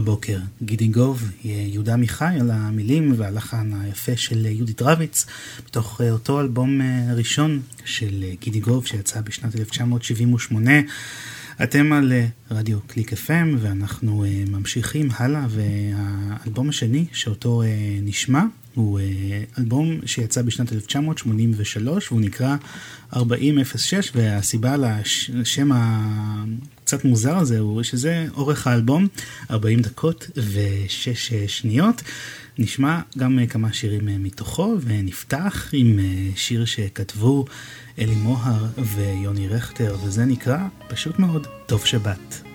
בבוקר. גידי גוב, יהודה עמיחי על המילים והלחן היפה של יהודית רביץ, מתוך אה, אותו אלבום אה, ראשון של אה, גידי גוב שיצא בשנת 1978. אתם על רדיו קליק FM ואנחנו ממשיכים הלאה והאלבום השני שאותו נשמע הוא אה, אלבום שיצא בשנת 1983 והוא נקרא 4006 והסיבה לשם הקצת מוזר הזה הוא שזה אורך האלבום 40 דקות ו-6 שניות. נשמע גם אה, כמה שירים אה, מתוכו ונפתח עם אה, שיר שכתבו אלי מוהר ויוני רכטר וזה נקרא פשוט מאוד טוב שבת.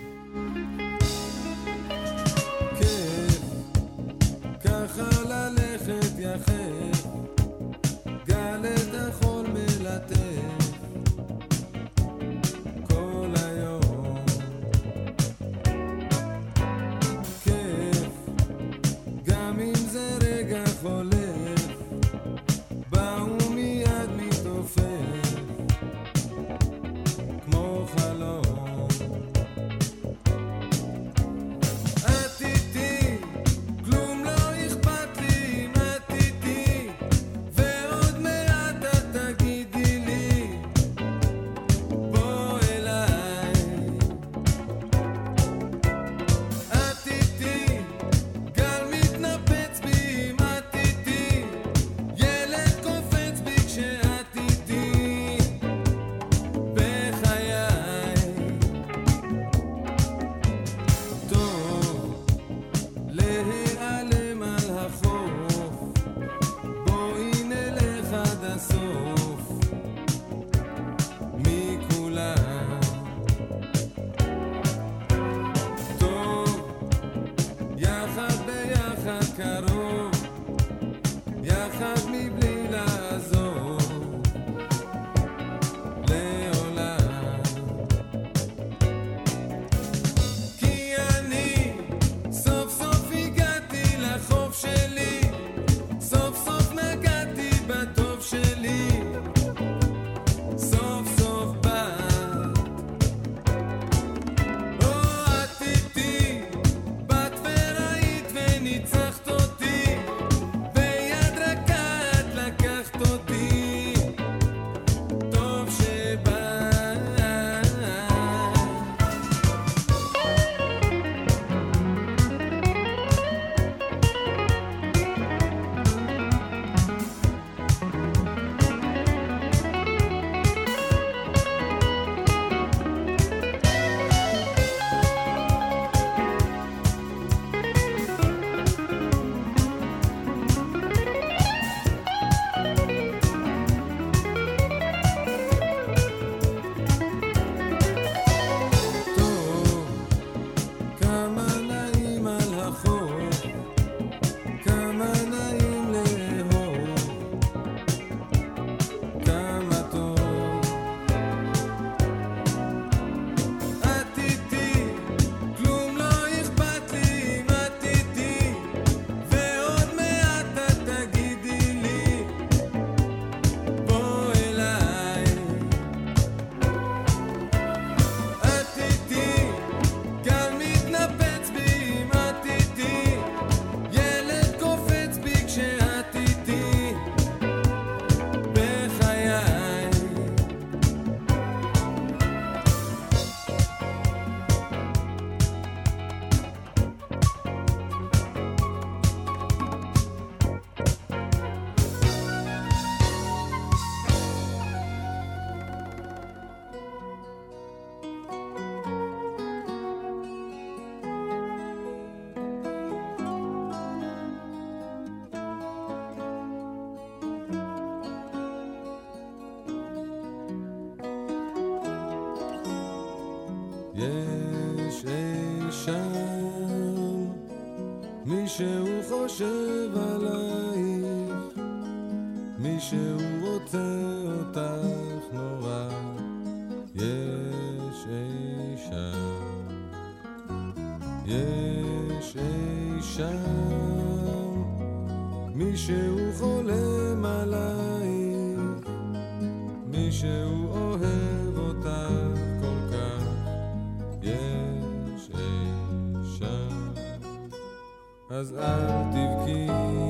אל תבכי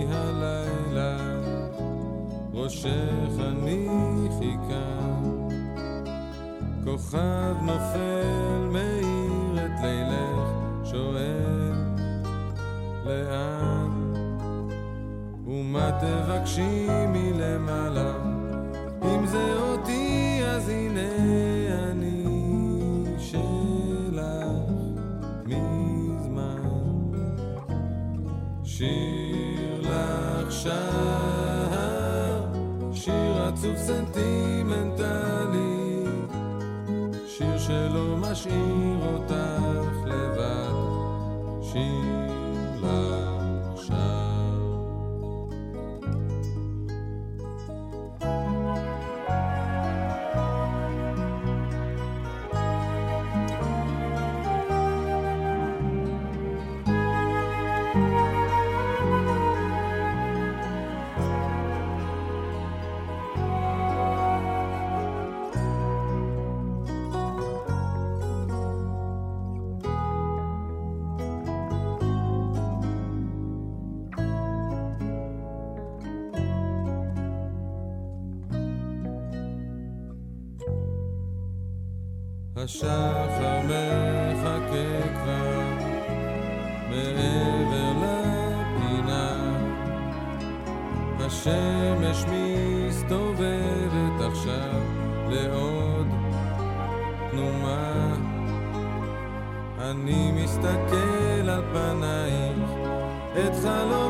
הלילה, ראשך הניחי כאן. כוכב נופל מאיר את לילך, שואל לאן? ומה תבקשי השער, שיר עצוב סנטימנטלי, שיר שלא משאיר אותך לבד, שיר השחר מחכה כבר מעבר לפינה. השמש מסתובבת עכשיו לעוד תנומה. אני מסתכל על פנייך את חלום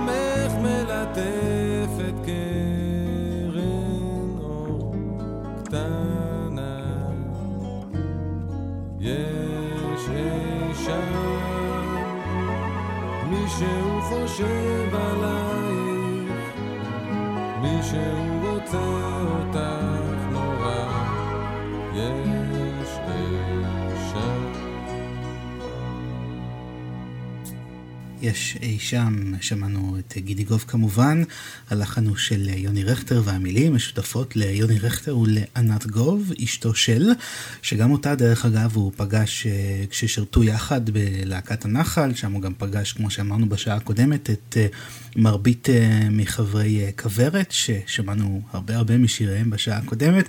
יש אי שם מישהו חושב עלייך, מישהו רוצה אותך יש אי שם, שמענו את גידי גוב כמובן, הלחן הוא של יוני רכטר והמילים משותפות ליוני רכטר ולענת גוב, אשתו של, שגם אותה דרך אגב הוא פגש אה, כששירתו יחד בלהקת הנחל, שם הוא גם פגש כמו שאמרנו בשעה הקודמת את אה, מרבית אה, מחברי כוורת, ששמענו הרבה הרבה משיריהם בשעה הקודמת.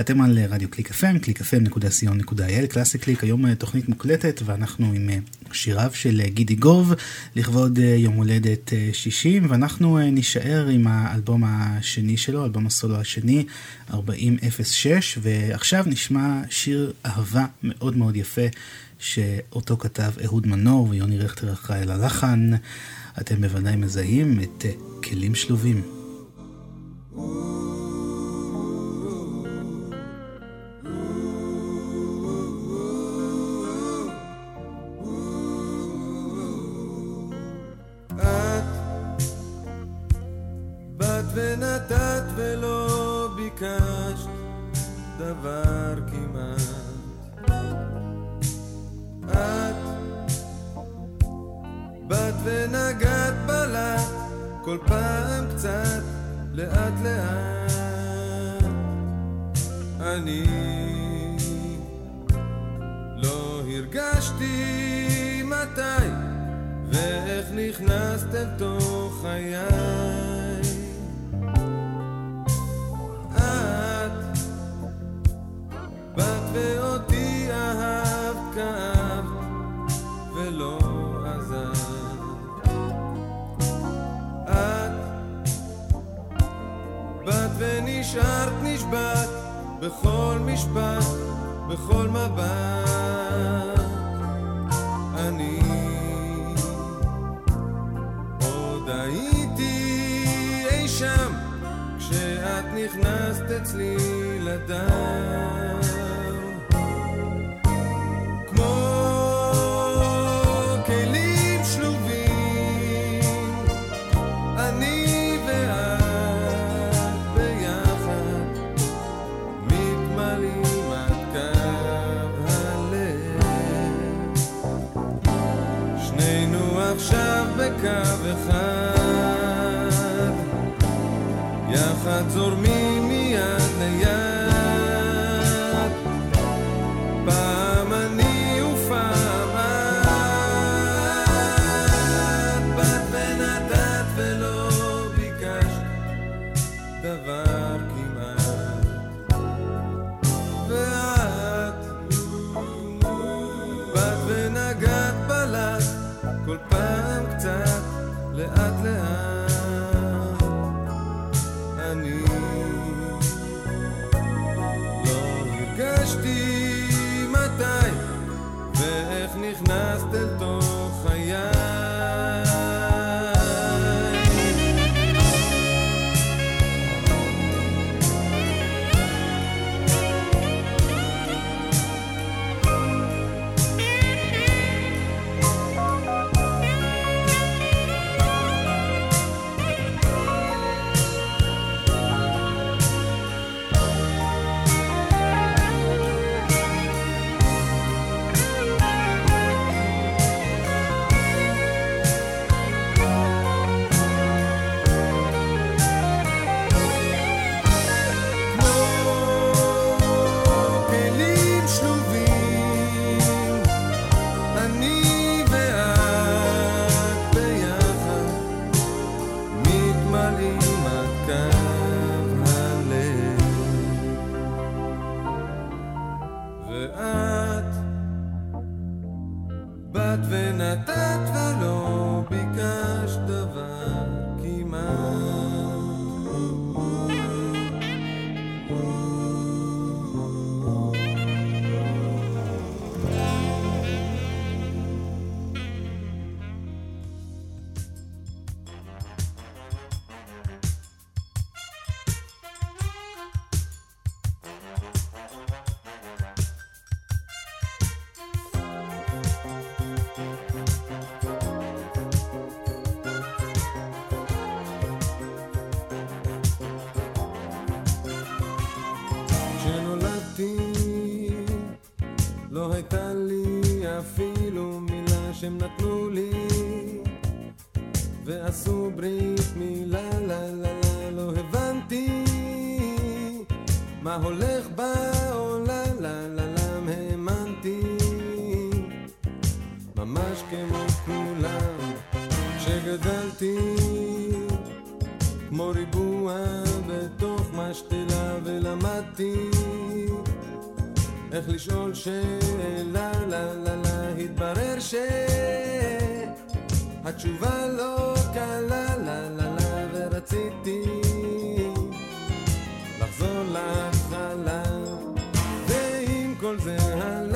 אתם על רדיו קליק FM, www.clickfm.co.il, קלאסי קליק, היום תוכנית מוקלטת ואנחנו עם שיריו של גידי גוב לכבוד אה, יום הולדת אה, 60, ואנחנו אה, נישאר עם האלבום השני שלו, אלבום הסולו השני, 4006, ועכשיו נשמע שיר אהבה מאוד מאוד יפה. שאותו כתב אהוד מנור ויוני רכטר אחראי על הלחן. אתם בוודאי מזהים את אה, כלים שלובים. באת לאט לאט. אני לא הרגשתי מתי ואיך נכנסת אל תוך חיי. בכל משפט, בכל מבט. אני עוד הייתי אי שם כשאת נכנסת אצלי לדם. כמו ריבוע בתוך משתלה ולמדתי איך לשאול שאלה, לה לה לה, התברר שהתשובה לא קלה, לה לה לה, ורציתי לחזור להתחלה, ועם כל זה הלילה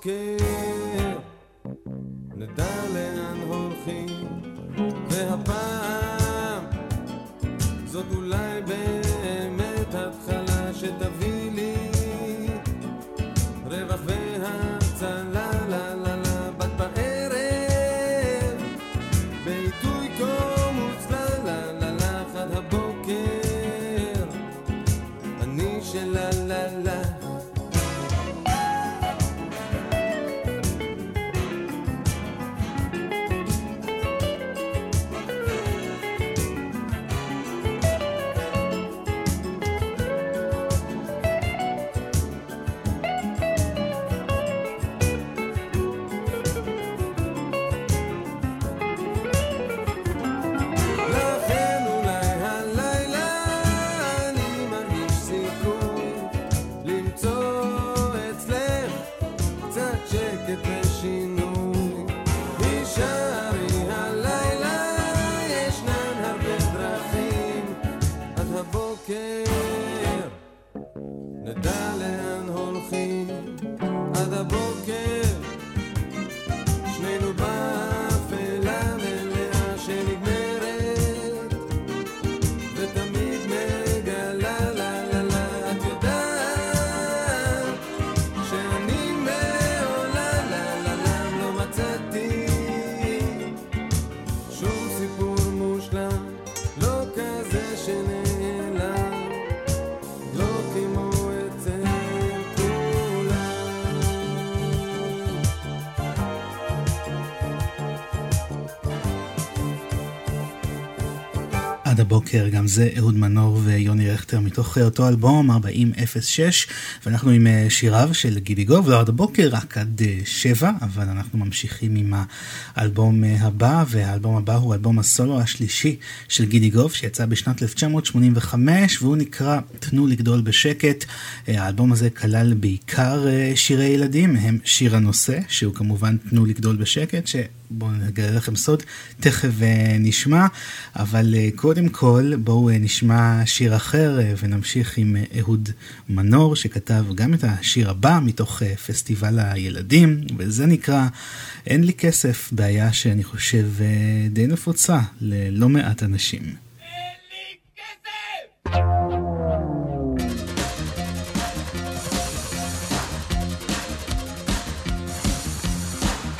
עד הבוקר, נדע לאן הולכים, והפעם הבוקר, גם זה אהוד מנור ויוני רכטר מתוך אותו אלבום 4006 ואנחנו עם אה, שיריו של גידי גוב, לא עד הבוקר, רק עד אה, שבע, אבל אנחנו ממשיכים עם האלבום אה, הבא והאלבום הבא הוא אלבום הסולו השלישי של גידי גוב שיצא בשנת 1985 והוא נקרא תנו לגדול בשקט. אה, האלבום הזה כלל בעיקר אה, שירי ילדים, הם שיר הנושא שהוא כמובן תנו לגדול בשקט, ש... בואו נגלה לכם סוד, תכף אה, נשמע, אבל אה, קודם כל בואו אה, נשמע שיר אחר ונמשיך עם אה, אהוד מנור שכתב גם את השיר הבא מתוך פסטיבל הילדים, וזה נקרא אין לי כסף, בעיה שאני חושב די נפוצה ללא מעט אנשים.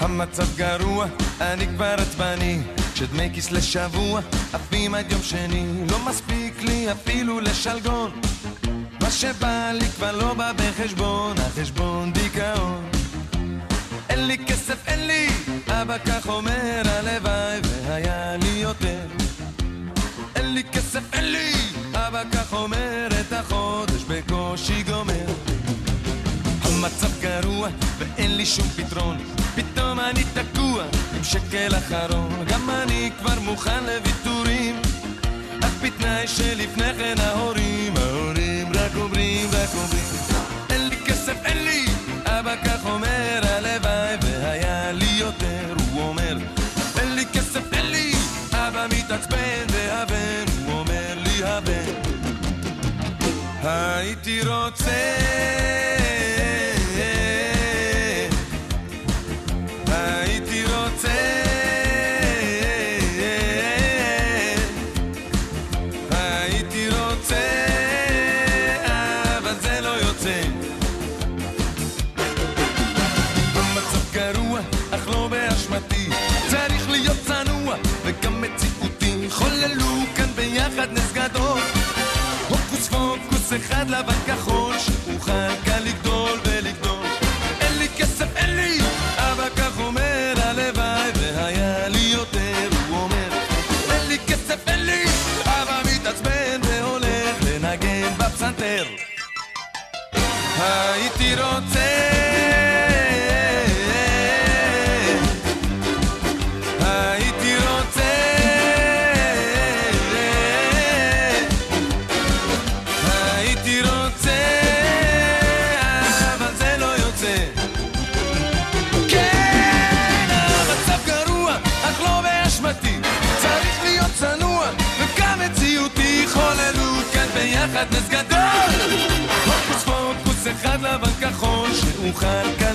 המצב גרוע, אני כבר עצבני. כשדמי כיס לשבוע עפים עד יום שני. לא מספיק לי אפילו לשלגון. מה שבא לי כבר לא בא בחשבון החשבון דיכאון. אין לי כסף, אין לי אבא כך אומר הלוואי והיה לי יותר. אין לי כסף, אין לי אבא כך אומר את החודש בקושי גומר. המצב גרוע ואין לי שום פתרון פתאום אני תקוע עם שקל אחרון. גם אני כבר מוכן לוויתורים. אך בתנאי שלפני כן ההורים ההורים רק אומרים רק אומרים אין לי כסף אין לי. אבא כך אומר הלוואי והיה לי יותר. הוא אומר אין לי כסף אין לי. אבא מתעצבן והבן הוא אומר לי הבן הייתי רוצה אחד לבן כחול, שאוכל כאן לגדול ולגדול. אין לי כסף, אין לי, אבא כך אומר, הלוואי והיה לי יותר, הוא אומר. אין לי כסף, אין לי, אבא מתעצבן והולך לנגן בפסנתר. הייתי שאוכל כאן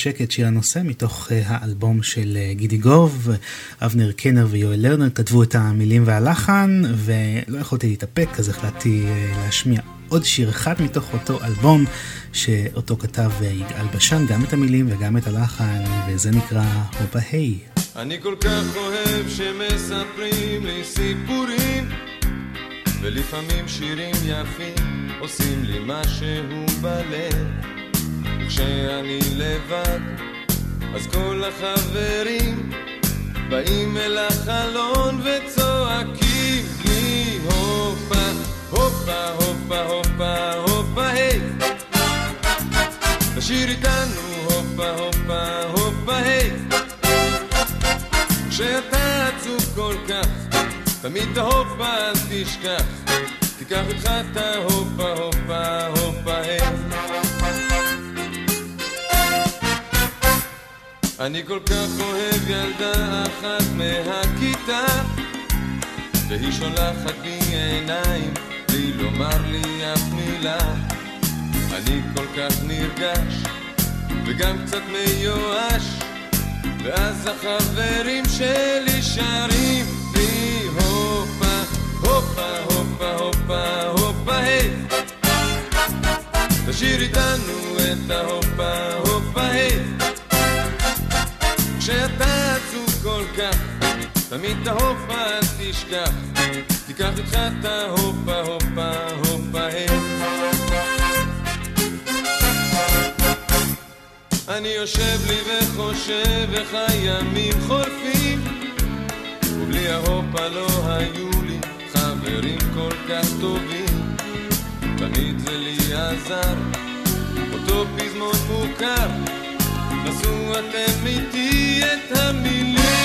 בשקט, שיר הנושא מתוך אה, האלבום של אה, גידי גוב, אבנר קנר ויואל לרנר כתבו את המילים והלחן, ולא יכולתי להתאפק, אז החלטתי אה, להשמיע עוד שיר אחד מתוך אותו אלבום, שאותו כתב יגאל בשן, גם את המילים וגם את הלחן, וזה נקרא הופה היי. אני כל כך אוהב שמספרים לי סיפורים ולפעמים שירים יפים עושים לי משהו בלב וכשאני לבד אז כל החברים באים אל החלון וצועקים לי הופה, הופה, הופה, הופה, הופה, היי תשאיר איתנו הופה, הופה, הופה, היי כשאתה כל כך, תמיד את ההופה אל תשכח, תיקח איתך את ההופה הופה הופה היי. אני כל כך אוהב ילדה אחת מהכיתה והיא שולחת בי עיניים בלי לומר לי אף מילה. אני כל כך נרגש וגם קצת מיואש ואז החברים שלי שרים לי הופה, הופה, הופה, הופה, הופה, היי! תשאיר איתנו את ההופה, תמיד את ההופה אל תשכח. תיקח איתך את ההופה, הופה, הופה, היי אני יושב לי וחושב איך הימים חולפים ובלי ההופה לא היו לי חברים כל כך טובים. תמיד זה לי עזר אותו פזמון מוכר. נסו אתם איתי את המילים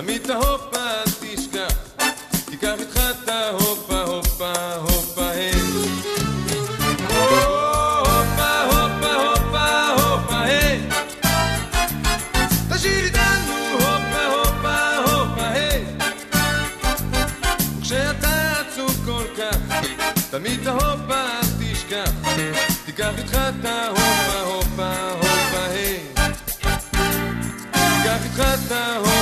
תמיד את ההופה אל תשכח, תיקח איתך את ההופה, הופה, הופה, היי. הופה, הופה, הופה, הופה, היי. תשאיר איתנו הופה, הופה, הופה, היי. כשאתה עצוב כל כך, תמיד את ההופה אל תשכח, תיקח איתך את ההופה, הופה, הופה, היי. תיקח איתך את ההופה,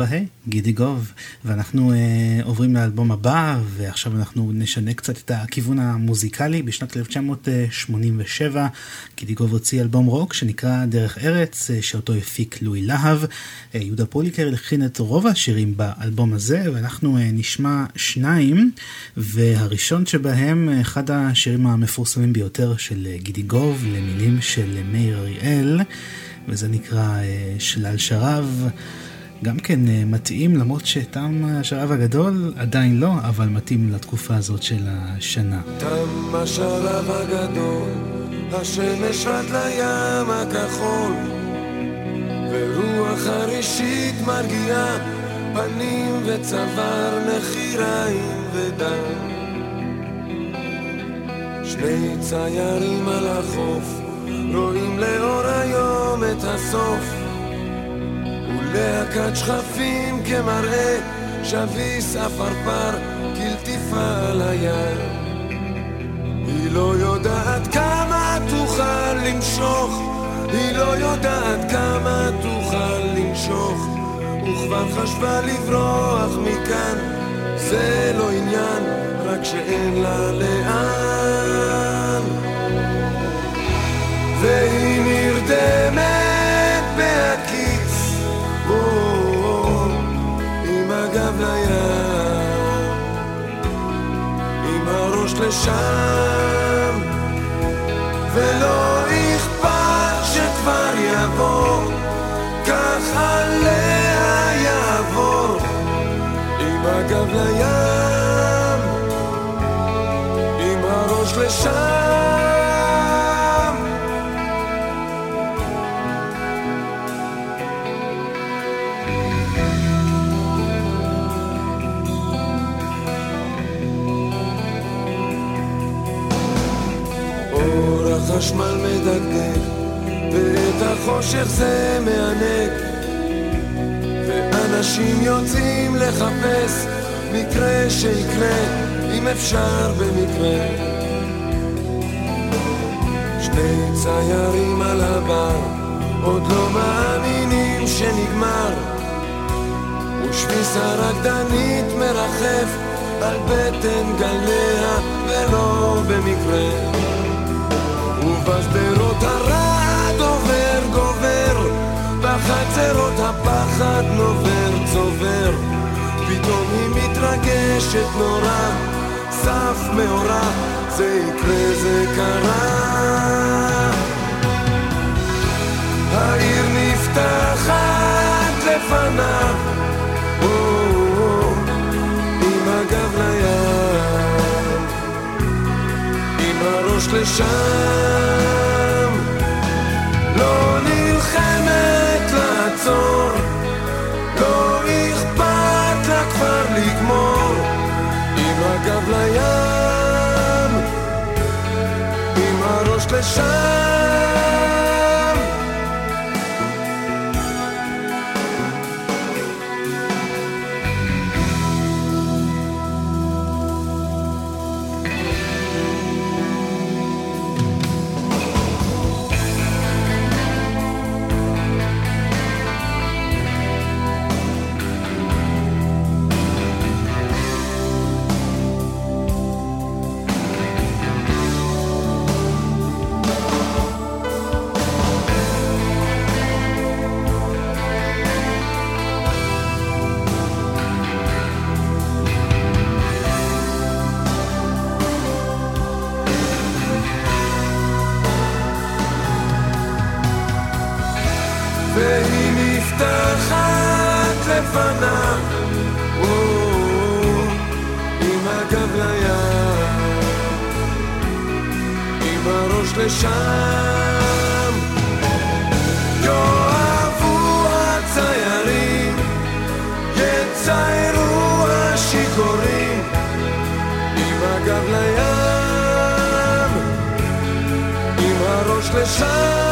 היי, גידי גוב, ואנחנו אה, עוברים לאלבום הבא, ועכשיו אנחנו נשנה קצת את הכיוון המוזיקלי. בשנת 1987 גידי גוב הוציא אלבום רוק שנקרא דרך ארץ, אה, שאותו הפיק לואי להב. אה, יהודה פוליקר הלחין את רוב השירים באלבום הזה, ואנחנו אה, נשמע שניים, והראשון שבהם, אה, אחד השירים המפורסמים ביותר של אה, גידי גוב, למילים של אה, מאיר אריאל, וזה נקרא שלל שרב. גם כן אה, מתאים, למרות שתם השלב הגדול עדיין לא, אבל מתאים לתקופה הזאת של השנה. תם השלב הגדול, השמש עד לים הכחול, ורוח הראשית מרגיעה פנים וצוואר, נחיריים ודם. שני ציירים על החוף, רואים לאור היום את הסוף. ולהקת שכפים כמראה שביס עפרפר כלטיפה על הים היא לא יודעת כמה תוכל למשוך היא לא יודעת כמה תוכל לנשוך וכבר חשבה לברוח מכאן זה לא עניין רק שאין לה לאן. והיא נרדמת עם הגב לים, עם הראש לשם, ולא אכפת שכבר יבוא, כך עליה יעבור, עם הגב לים, עם הראש לשם. החשמל מדגדג, ואת החושך זה מענג, ואנשים יוצאים לחפש מקרה שיקרה, אם אפשר במקרה. שני ציירים על הבר, עוד לא מאמינים שנגמר, ושביס הרקדנית מרחף על בטן גליה, ולא במקרה. בשדרות הרעד עובר גובר, בחצרות הפחד נובר צובר. פתאום היא מתרגשת נורא, סף מאורע, זה יקרה זה קרה. העיר נפתחת לפניו בדרך לשם. לא נלחמת לעצור. לא אכפת לה כבר לגמור. עם הגב לים. עם הראש לשם. לשם. יאהבו הציירים, יציירו השיכורים, עם הגב לים, עם הראש לשם.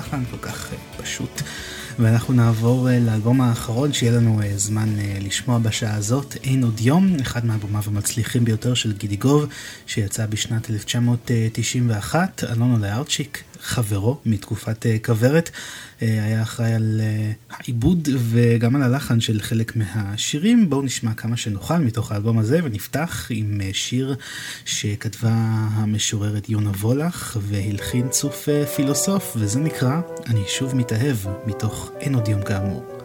הלך לנו כל כך אה, פשוט. ואנחנו נעבור אה, לאלבום האחרון שיהיה לנו אה, זמן לשמוע בשעה הזאת, אין עוד יום, אחד מהבמה המצליחים ביותר של גידיגוב, שיצא בשנת 1991, אלונו לארצ'יק. חברו מתקופת אה, כוורת. אה, היה אחראי על אה, העיבוד וגם על הלחן של חלק מהשירים. בואו נשמע כמה שנוכל מתוך האלבום הזה, ונפתח עם שיר שכתבה המשוררת יונה וולך והלחין צוף פילוסוף, וזה נקרא "אני שוב מתאהב" מתוך "אין עוד יום כאמור".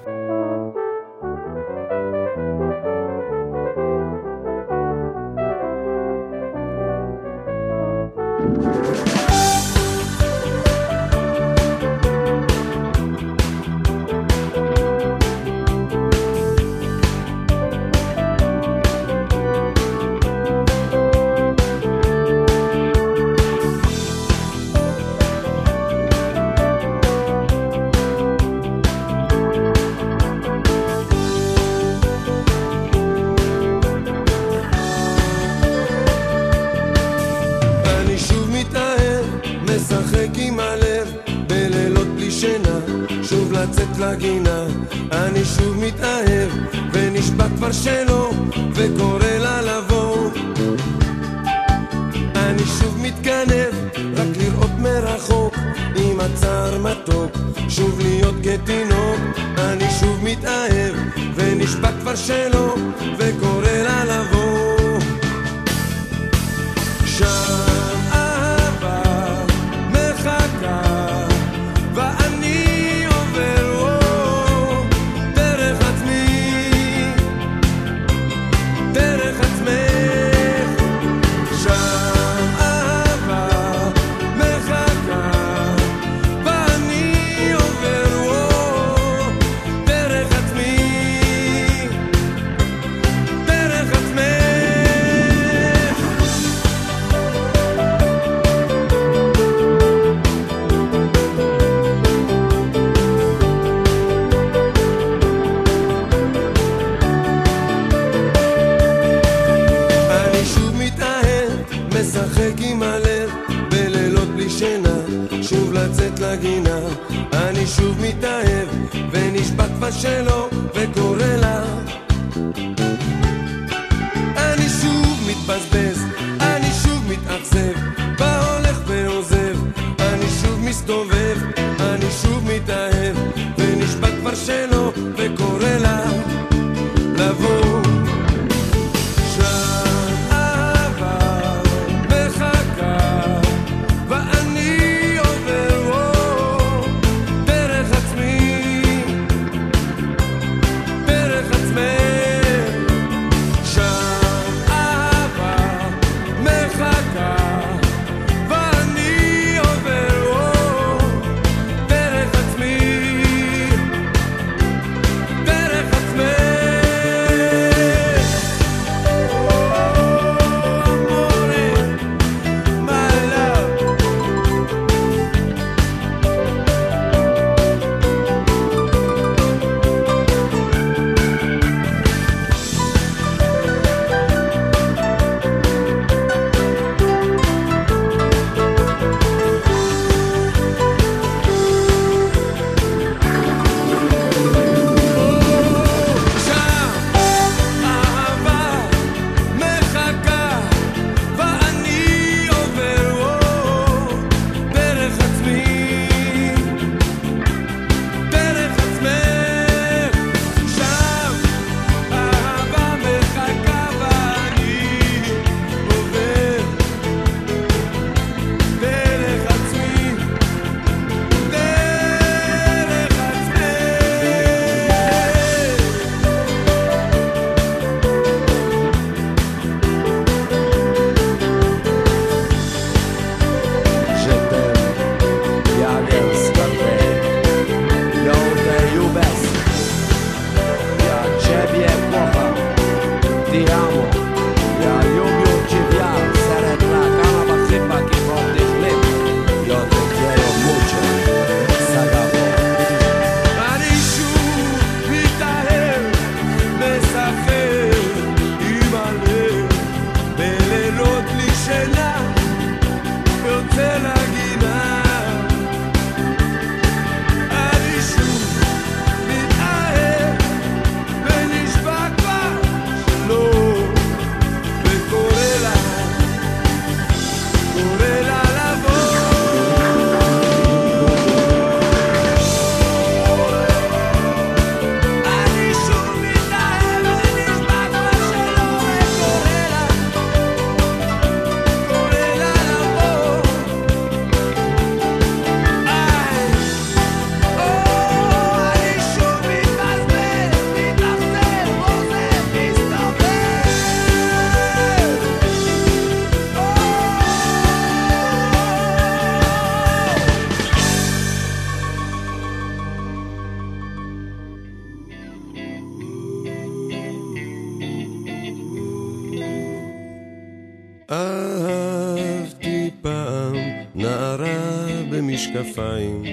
משקפיים,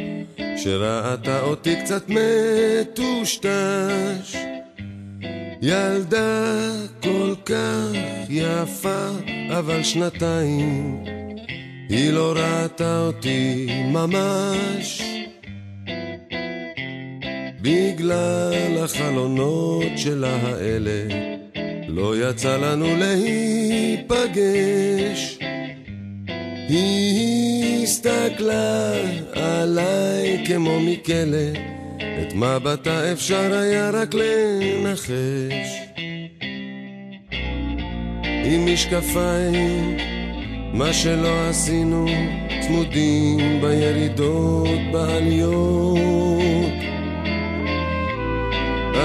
שראתה אותי קצת מטושטש. ילדה כל כך יפה, אבל שנתיים, היא לא ראתה אותי ממש. בגלל החלונות שלה האלה, לא יצא לנו להיפגש. היא הסתכלה עליי כמו מכלא, את מבטה אפשר היה רק לנחש. עם משקפיים, מה שלא עשינו, צמודים בירידות, בעליות.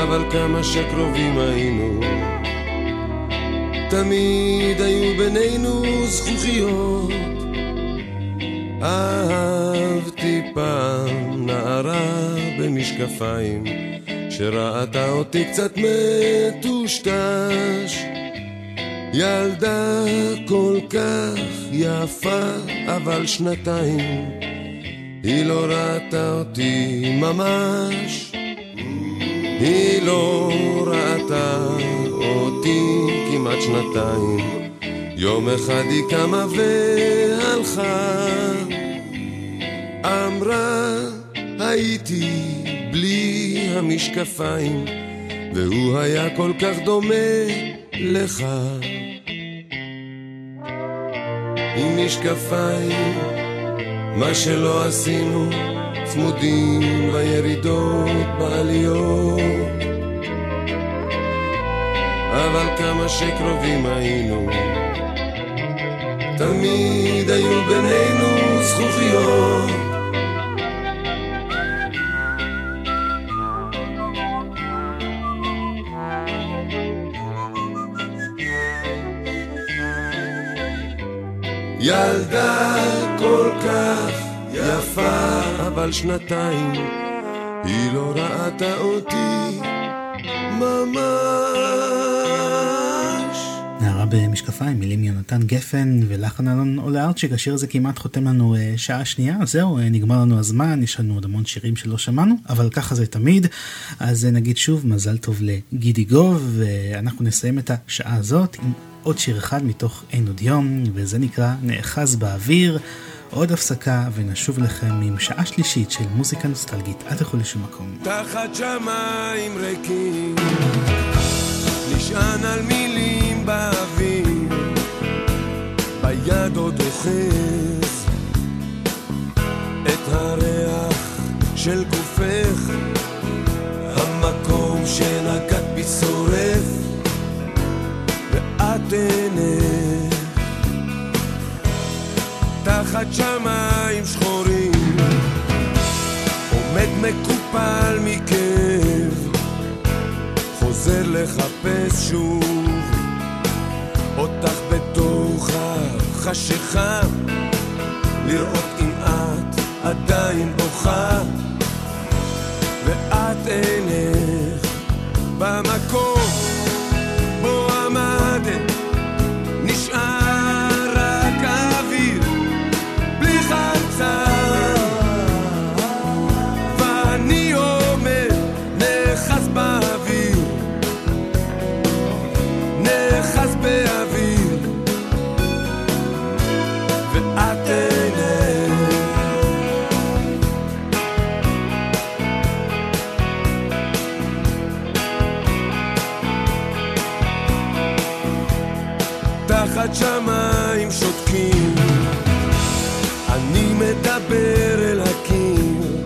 אבל כמה שקרובים היינו, תמיד היו בינינו זכוכיות. אהבתי פעם נערה במשקפיים, שראתה אותי קצת מטושטש. ילדה כל כך יפה, אבל שנתיים, היא לא ראתה אותי ממש. היא לא ראתה אותי כמעט שנתיים, יום אחד היא קמה והלכה, אמרה הייתי בלי המשקפיים, והוא היה כל כך דומה לך. עם משקפיים, מה שלא עשינו, צמודים בירידות, בעליות. אבל כמה שקרובים היינו, תמיד היו בינינו זכוכיות. ילדה כל כך יפה, אבל שנתיים היא לא ראתה אותי ממש. במשקפיים, מילים יונתן גפן ולחן אלון אולארצ'יק, השיר הזה כמעט חותם לנו אה, שעה שנייה, זהו, אה, נגמר לנו הזמן, יש לנו עוד המון שירים שלא שמענו, אבל ככה זה תמיד. אז אה, נגיד שוב, מזל טוב לגידי גוב, ואנחנו נסיים את השעה הזאת עם עוד שיר אחד מתוך אין עוד יום, וזה נקרא נאחז באוויר. עוד הפסקה ונשוב לכם עם שעה שלישית של מוזיקה נוסטלגית. אל תלכו לשום מקום. תחת שמיים ריקים, נשען על מילים באוויר, ביד עוד אוחז את הריח של גופך, המקום שנגעת בי שורף, ואת עינך. תחת שמיים שחורים עומד מקופל מכאב חוזר לחפש שוב אותך בתוך החשיכה לראות אם את עדיין בוכה. ואת אינך במקום שמיים שותקים. אני מדבר אל הקיר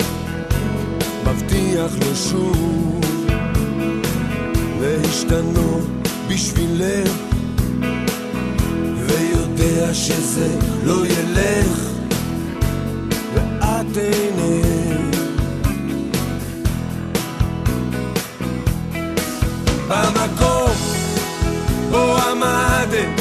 מבטיח לו שוב להשתנות בשבילך ויודע שזה לא ילך ואת אינך. במקום בו עמדת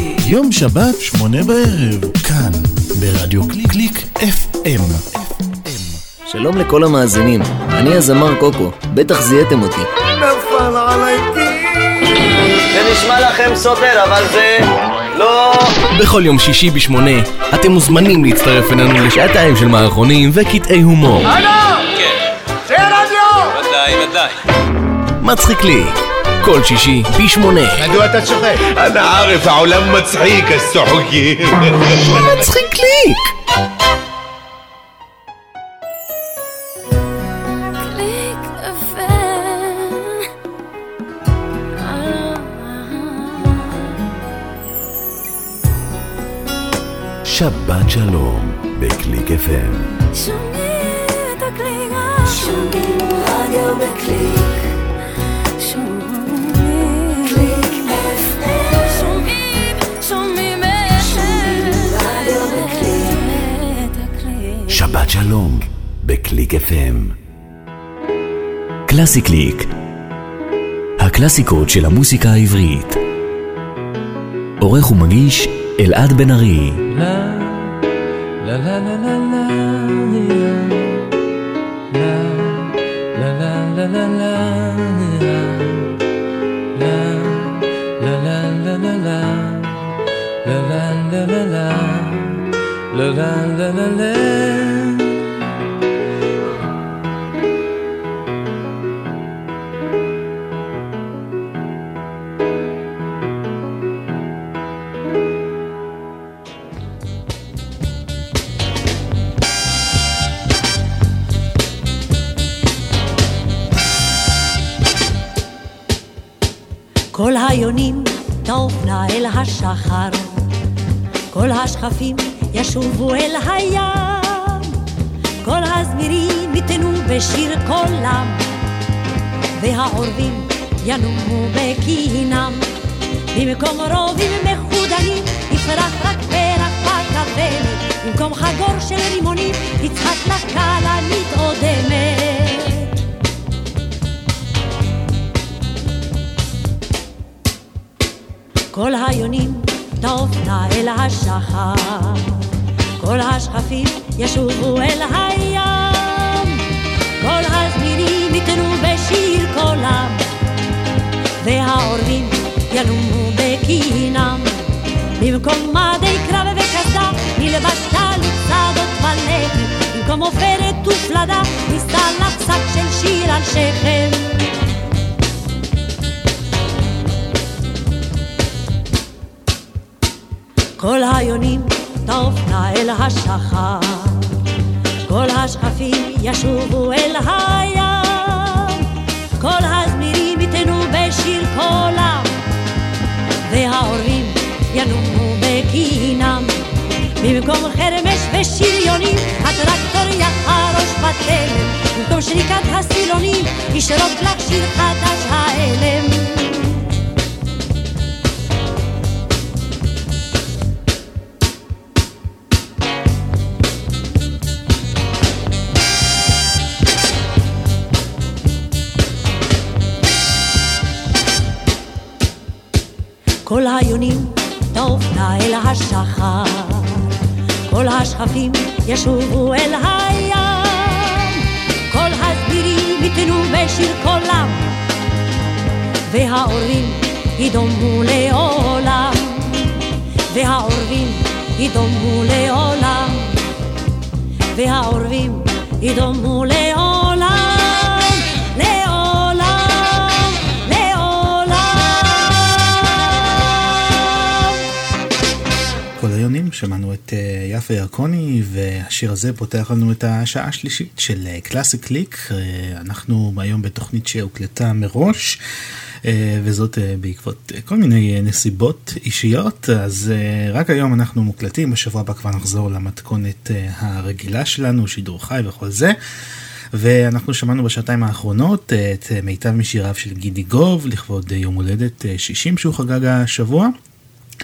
יום שבת, שמונה בערב, כאן, ברדיו קליק קליק FM. שלום לכל המאזינים, אני הזמר קוקו, בטח זיהיתם אותי. נפל עליי זה נשמע לכם סותר, אבל זה לא... בכל יום שישי בשמונה, אתם מוזמנים להצטרף אלינו לשעתיים של מערכונים וקטעי הומור. הלו! כן. זה רדיו! ודאי, ודאי. מצחיק לי, כל שישי בשמונה. מדוע אתה צוחק? אנא ערף, העולם מצחיק, הסוחקים. מצחיק לי! קלאסי קליק. הקלאסיקות של המוסיקה העברית. עורך ומגיש אלעד בן ארי. כל היונים תעופנה אל השחר, כל השכפים ישובו אל הים, כל הסבירים יתנו בשיר קולם, והעורבים ידומו לעולם, והעורבים ידומו לעולם, והעורבים ידומו לעולם, כל היונים שמענו את אה, יפה ירקוני והשיר הזה פותח לנו את השעה השלישית של קלאסי קליק. אה, אנחנו היום בתוכנית שהוקלטה מראש אה, וזאת אה, בעקבות כל מיני אה, נסיבות אישיות. אז רק היום אנחנו מוקלטים, בשבוע הבא כבר נחזור למתכונת הרגילה שלנו, שידור חי וכל זה. ואנחנו שמענו בשעתיים האחרונות את מיטב משיריו של גידי גוב לכבוד יום הולדת 60 שהוא חגג השבוע.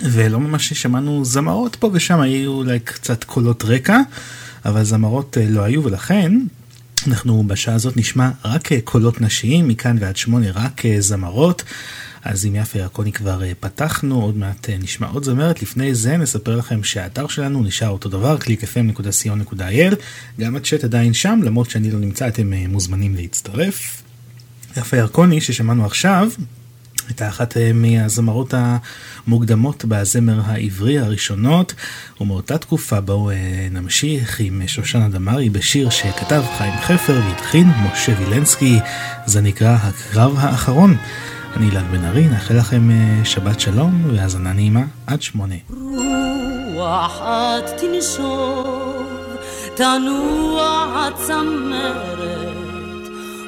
ולא ממש שמענו זמרות פה ושם, היו אולי קצת קולות רקע, אבל זמרות לא היו, ולכן אנחנו בשעה הזאת נשמע רק קולות נשיים, מכאן ועד שמונה רק זמרות. אז עם יפה ירקוני כבר פתחנו, עוד מעט נשמע עוד זמרת. לפני זה נספר לכם שהאתר שלנו נשאר אותו דבר, www.clickfm.co.il. גם הצ'אט עדיין שם, למרות שאני לא נמצא, אתם מוזמנים להצטרף. יפה ירקוני ששמענו עכשיו, הייתה אחת אה, מהזמרות המוקדמות בזמר העברי הראשונות, ומאותה תקופה בואו אה, נמשיך עם שושנה דמארי בשיר שכתב חיים חפר והתחין משה וילנסקי, זה נקרא הקרב האחרון. אני אילן בן ארי, נאחל לכם אה, שבת שלום והאזנה נעימה עד שמונה. רוח את תנשוב, תנוע הצמרת,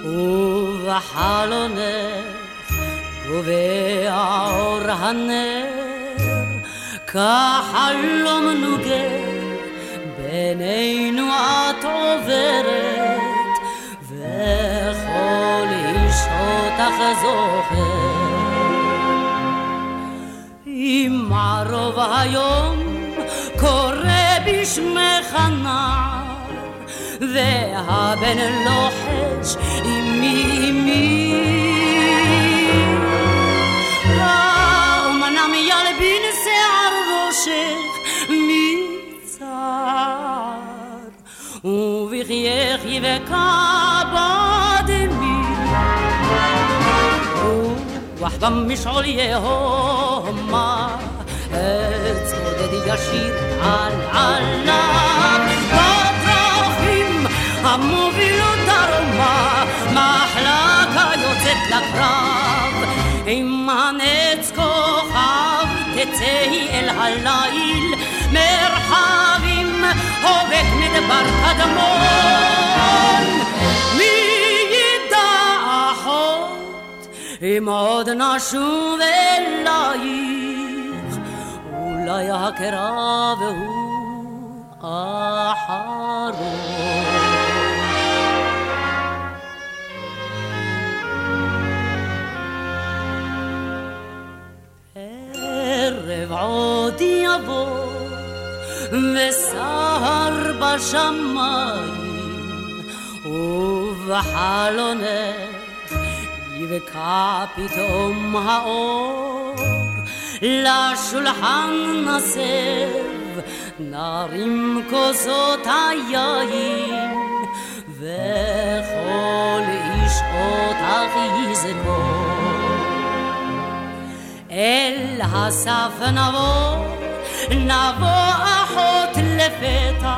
ובחלונך ובאור הנר כחלום נוגה בינינו את עוברת וכל איש אותך זוכר אם ערוב היום קורא בשמך נער והבן לוחש אמי אמי ובחייך יבקע בדמי רוח במשעול יהומה צודד ישיר על עליו בדרכים המובילות דרומה מחלקה יוצאת לקרב עם הנץ כוכב תצאי אל הליל מרחבים הובק מדבר קדמון. מי ידע אחות אם עוד נשוב אלייך? אולי הקרב הוא אחרון. ערב עוד יבוא וסהר בשמיים ובחלונך יבקע פתאום האור לשולחן נסב נרים כוסות היין וכל איש אותך יזכור אל הסף נבוא, נבוא אחות לפתע,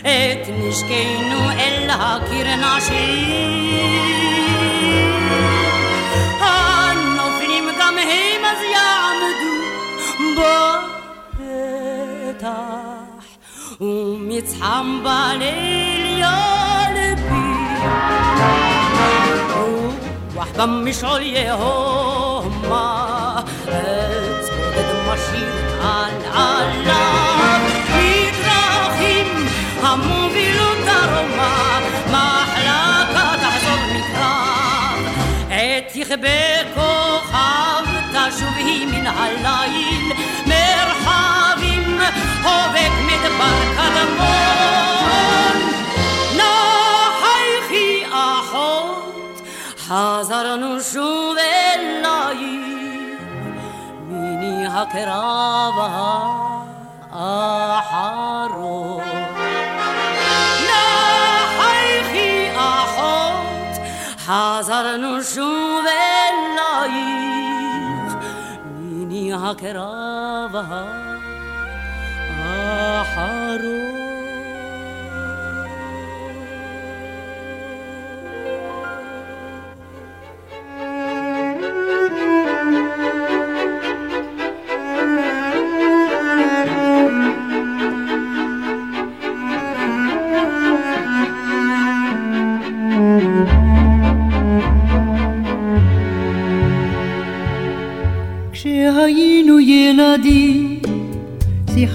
את נשקנו אל הקיר נשאיר. הנופלים גם הם אז יעמדו בפתח, ומצחם בליל ילבי. רוח במשעול יהומה עץ בודד משאיר על עליו. מדרכים המובילות דרומה מחלקה תחזור מקרב עת יכבה כוכב תשוב היא מן הליל מרחבים הובק מדבר קדמון. נחייכי אחות חזרנו שוב הקרב האחרון. נחייכי אחות, חזרנו שוב אלייך, מיני הקרב האחרון. ילדים,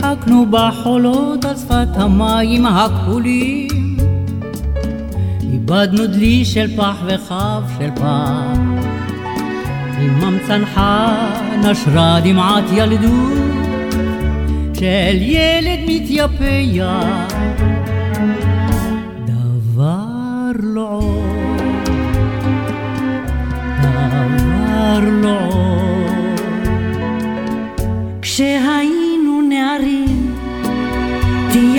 שיחקנו בחולות על שפת המים הכחולים. איבדנו דלי של פח וכף של פח. עמם צנחה נשרה דמעת ילדות של ילד מתייפח. דבר לא עוד, דבר לא עוד. נערים,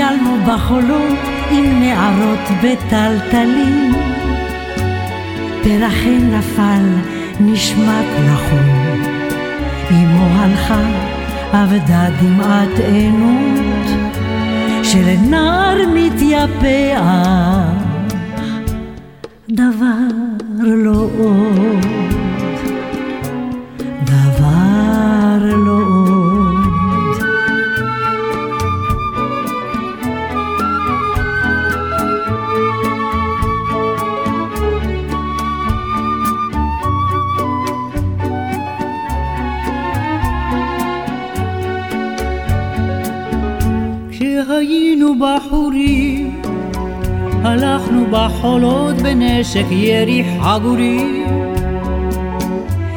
טיילנו בחולות עם נערות בטלטלים. פרחי נפל נשמט נכון, אמו הלכה אבדה דמעת עינות. של נער מתייפח, דבר לא בנשק ירי חגורי.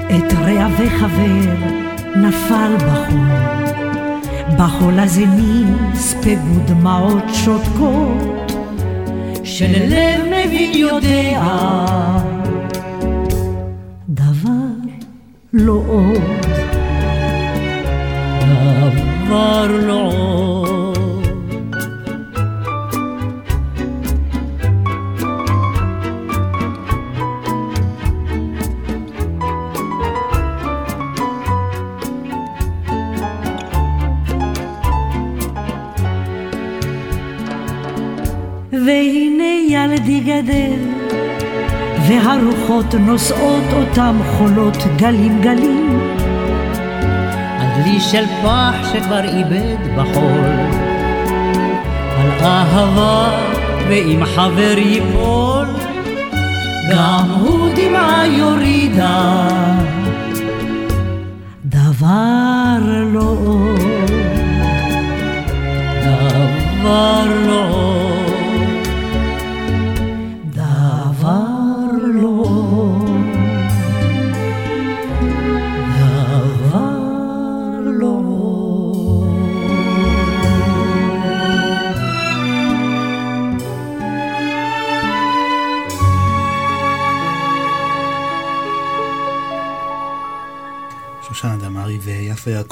את רע וחבר נפל בחול, בחול הזה נספגו דמעות שותקות, שללב מבין יודע, דבר לא עוד, דבר לא עוד. גדל, והרוחות נושאות אותם חולות גלים גלים. הדלי של פח שכבר איבד בחול, על אהבה ואם חבר ייפול, גם הוא דמעה יורידה. דבר לא עוד, דבר לא עוד.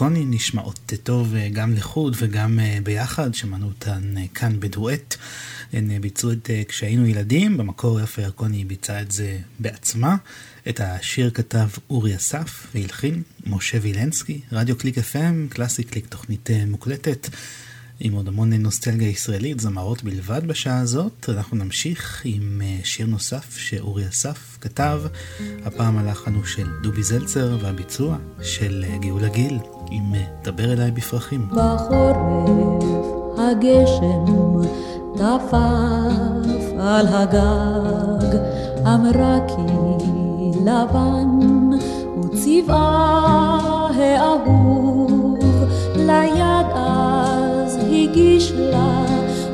ויפה ירקוני נשמעות טוב אה, גם לחוד וגם אה, ביחד, שמענו אותן אה, כאן בדואט. הן ביצעו את כשהיינו ילדים, במקור יפה ירקוני ביצעה את זה בעצמה. את השיר כתב אורי אסף והלחין משה וילנסקי, רדיו קליק FM, קלאסי קליק, תוכנית מוקלטת. עם עוד המון נוסטלגיה ישראלית, זמרות בלבד בשעה הזאת. אנחנו נמשיך עם שיר נוסף שאורי אסף כתב. הפעם הלחן הוא של דובי זלצר והביצוע של גאולה גיל עם דבר אליי בפרחים. בחורף הגשם טפף על הגג, אמרה כי לבן וצבעה האהוב ליד אז הגיש לה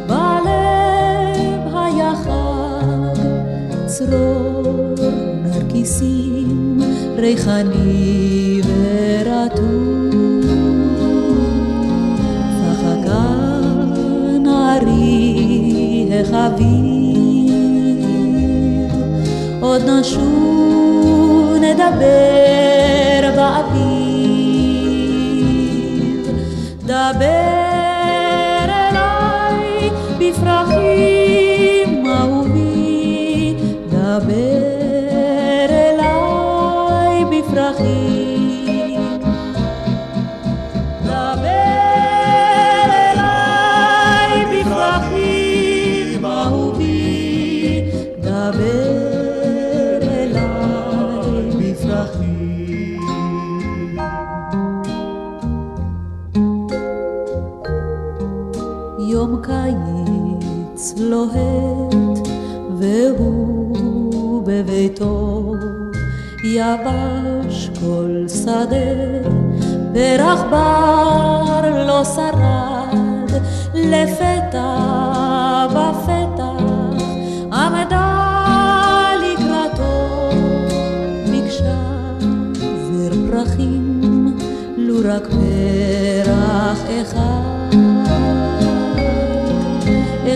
בלב היה חג צרור נרקיסים ריחני ורטוב נערי החביב עוד נשוב נדבר באביב לוהט והוא בביתו. יבש כל שדה פרח בר לא שרד, לפתע בפתח עמדה לקראתו, ביקשה זר פרחים, לו רק פרח אחד.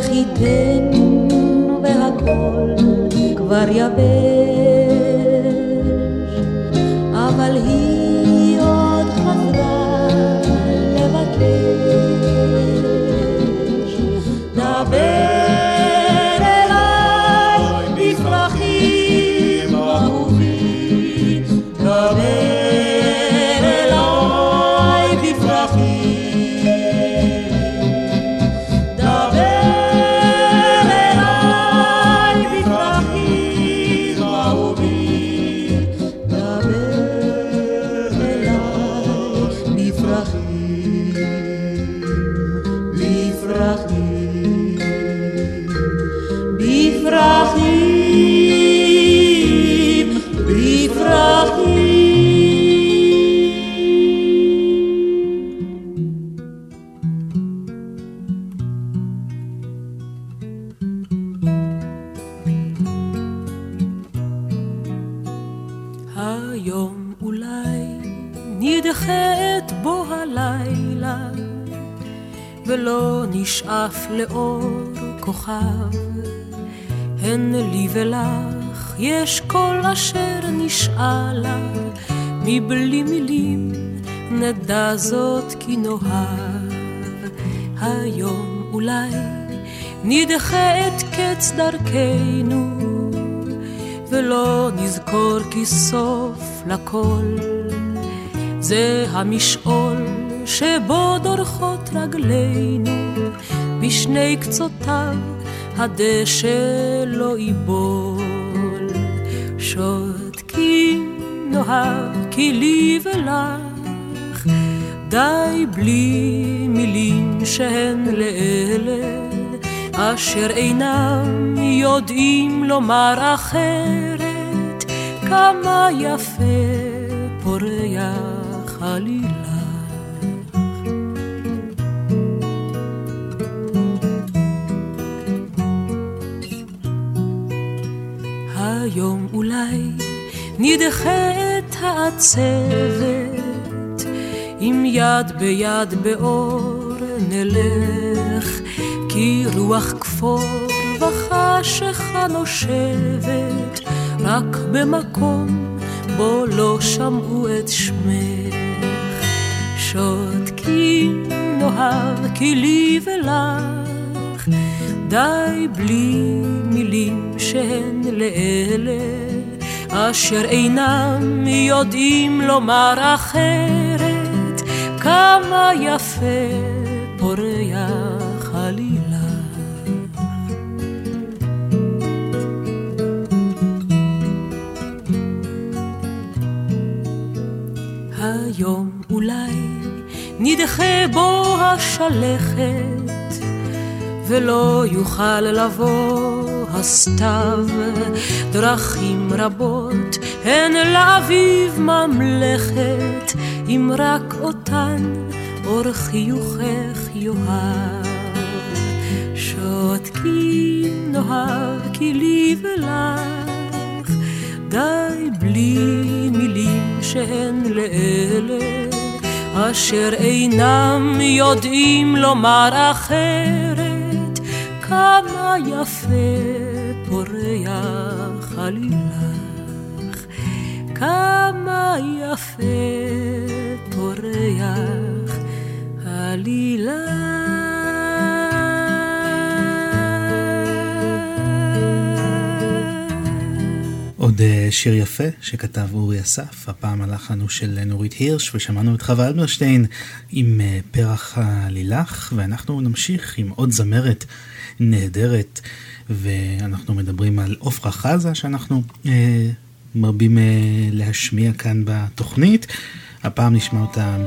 ייתן והכל כבר יבש דרכנו ולא נזכור כי סוף לכל. זה המשעול שבו דורכות רגלינו בשני קצותיו הדשא לא ייבול. שותקים נאהב כי לי ולך די בלי מילים שהן לאלה אשר אינם יודעים לומר אחרת כמה יפה פורח עלילה. היום אולי נדחה את העצבת אם יד ביד באור נלך כי רוח כפור וחשיכה נושבת רק במקום בו לא שמעו את שמך. שותקים נאהב כי לי ולך די בלי מילים שהן לאלה אשר אינם יודעים לומר אחרת. כמה יפה פורח היום אולי נדחה בו השלכת ולא יוכל לבוא הסתיו. דרכים רבות הן לאביב ממלכת אם רק אותן אור חיוכך יאהב. שותקים נאהב כי לי ולך די בלי מילים שהן לאלה אשר אינם יודעים לומר אחרת. כמה יפה פורח עלילך כמה יפה פורח עוד אה, שיר יפה שכתב אורי אסף, הפעם הלחן הוא של נורית הירש, ושמענו את חווה אלברשטיין עם אה, פרח הלילך, ואנחנו נמשיך עם עוד זמרת נהדרת, ואנחנו מדברים על עפרה חזה שאנחנו אה, מרבים אה, להשמיע כאן בתוכנית. הפעם נשמע אותה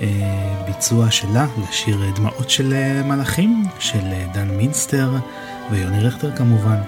בביצוע שלה לשיר דמעות של אה, מלאכים, של אה, דן מינסטר ויוני רכטר כמובן.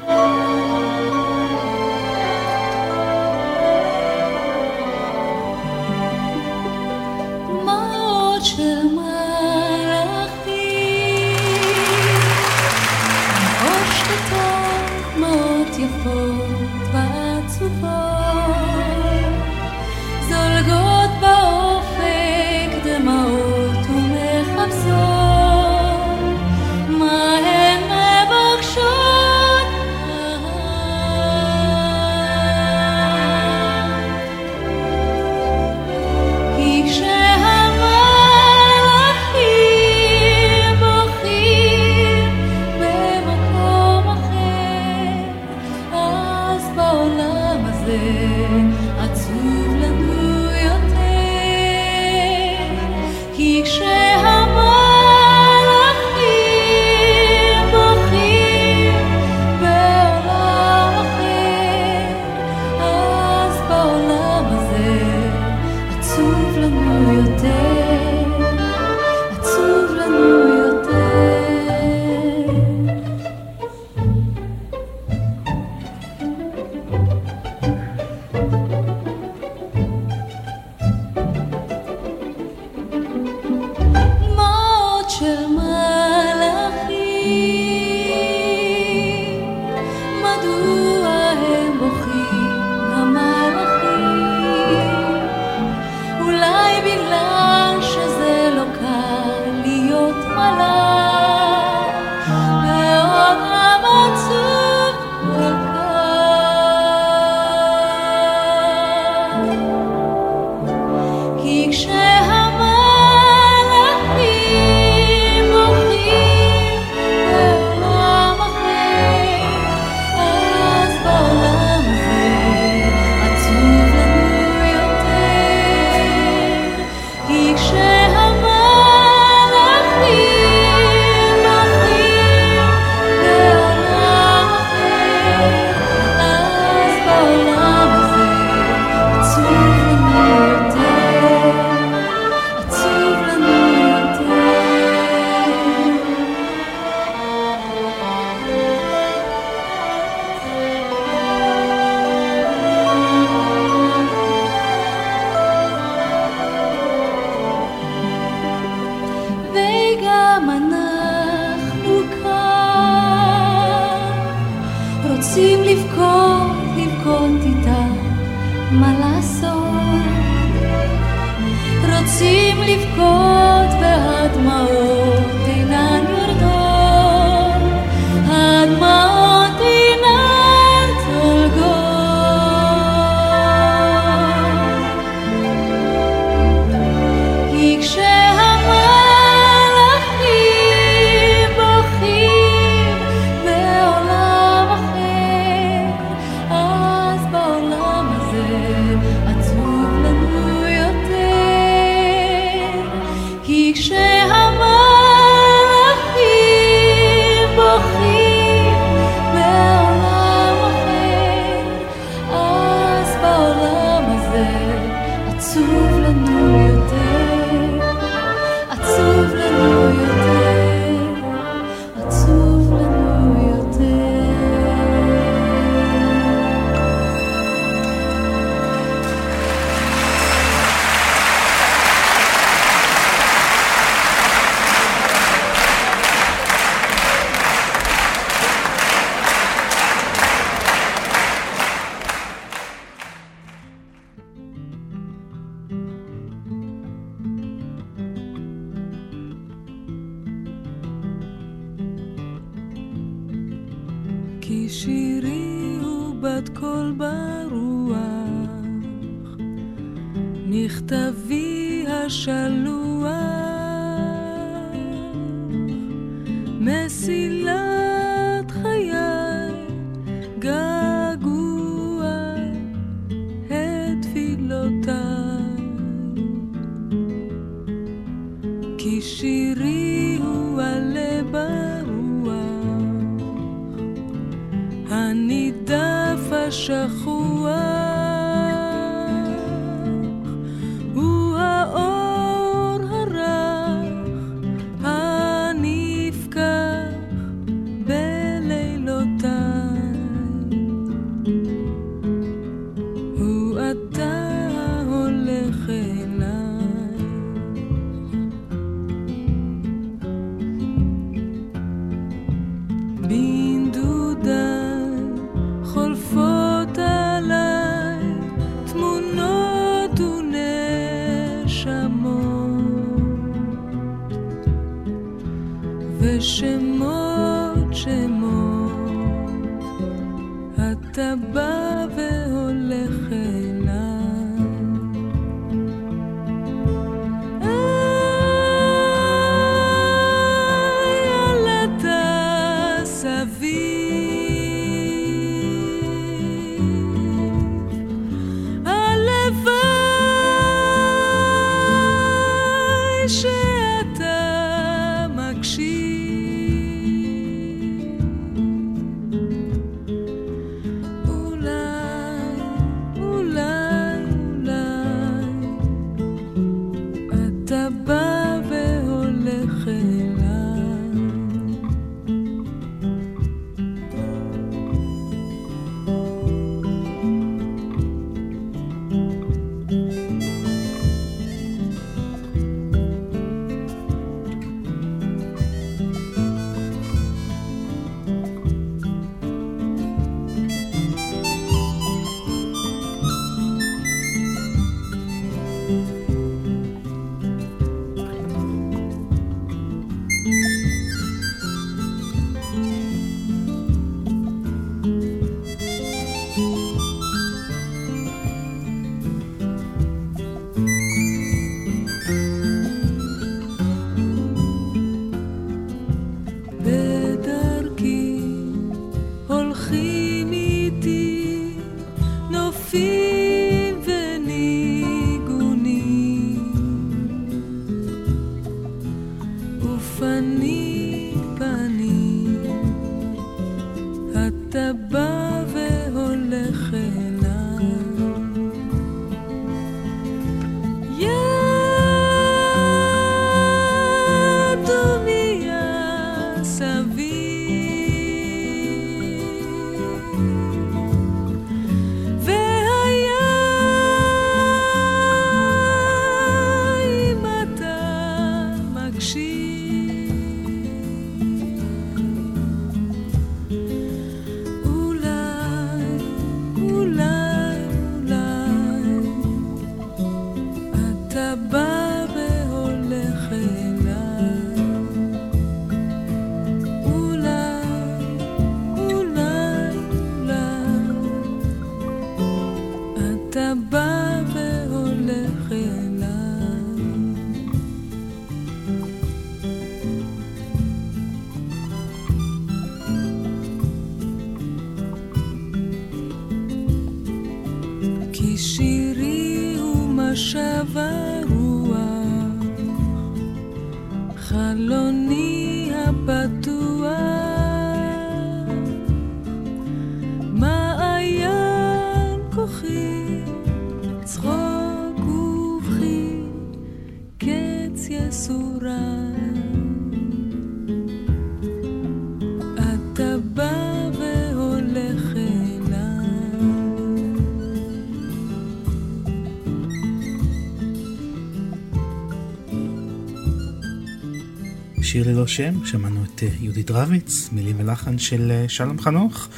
שיר ללא שם, שמענו את אה, יהודית רביץ, מילים ולחן של אה, שלום חנוך.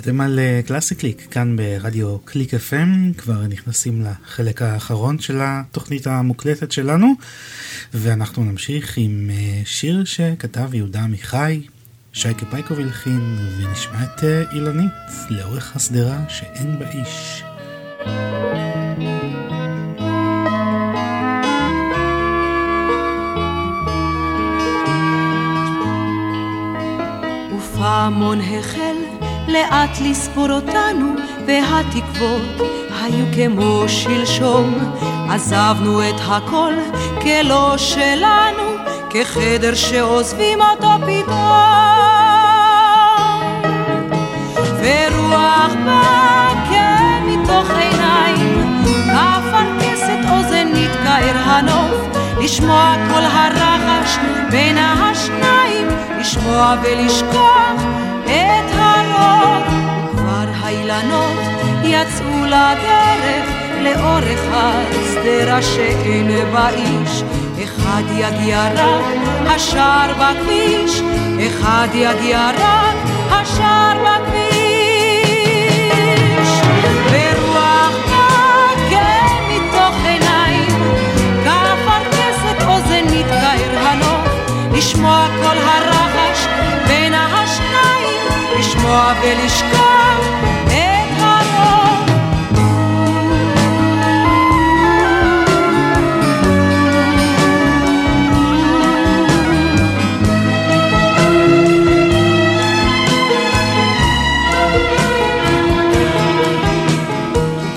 אתם על אה, קלאסי קליק, כאן ברדיו קליק FM, כבר נכנסים לחלק האחרון של התוכנית המוקלטת שלנו, ואנחנו נמשיך עם אה, שיר שכתב יהודה עמיחי, שייקה פייקוב הלחין, ונשמע את אה, אילנית, לאורך השדרה שאין בה איש. ופעמון החל לאט לספור אותנו, והתקוות היו כמו שלשום. עזבנו את הכל כלא שלנו, כחדר שעוזבים אותו פתאום. ורוח באה כמתוך עיניים, אפרכסת אוזנית כאר הנוף, לשמוע כל הרחש בין השניים, לשמוע ולשכוח את הרוב. וכבר האילנות יצאו לדרך לאורך השדרה שאין בה איש. אחד יגיע רק השער בכביש, אחד יגיע רק השער בכביש. ורוח באה מתוך עיניים, כאפרכסת אוזנית כאר הנוף, לשמוע כל לנוע ולשכב את הרוב.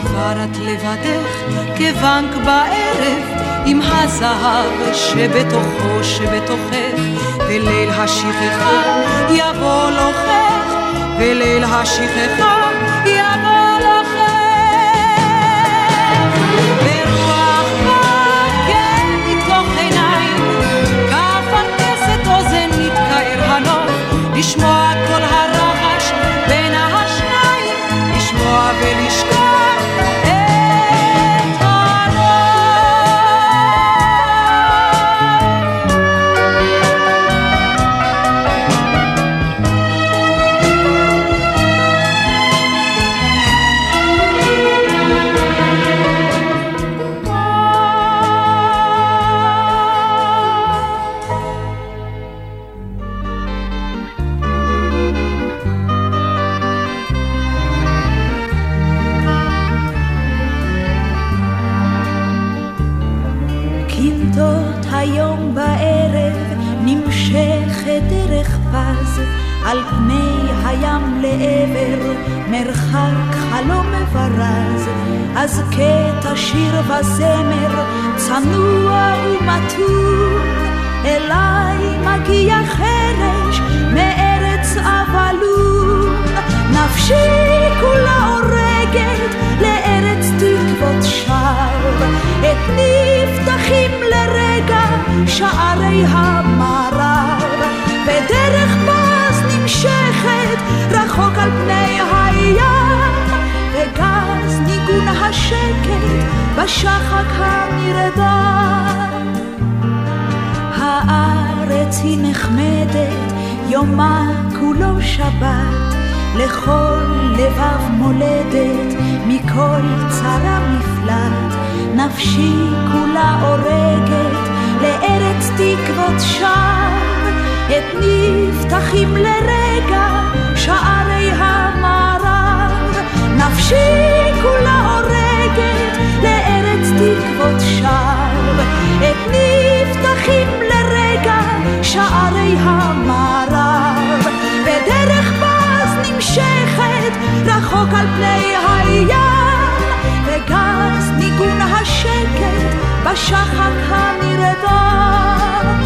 כבר את לבדך כבנק בערב עם הזהב שבתוכו שבתוכך וליל השכחה יבוא לוחם וליל השכחה יבוא לוחך ברוח בקר מתוך עיניים כאפרכסת אוזן מתקער הנוף לשמוע כל קטע שיר וזמר צנוע ומתון אליי מגיע חרש מארץ אבלון נפשי כולה הורגת לארץ תקוות שווא. את נפתחים לרגע שערי המערב השקט בשחק הנרדם הארץ היא נחמדת יומה כולו שבת. לכל לבב מולדת מכל צרה מפלט. נפשי כולה הורגת לארץ תקוות שם. את נפתחים לרגע שערי המערב. נפשי כולה לארץ תקוות שם את נפתחים לרגע שערי המערב. בדרך פז נמשכת רחוק על פני הים. וגז ניגון השקט בשחק הנרדם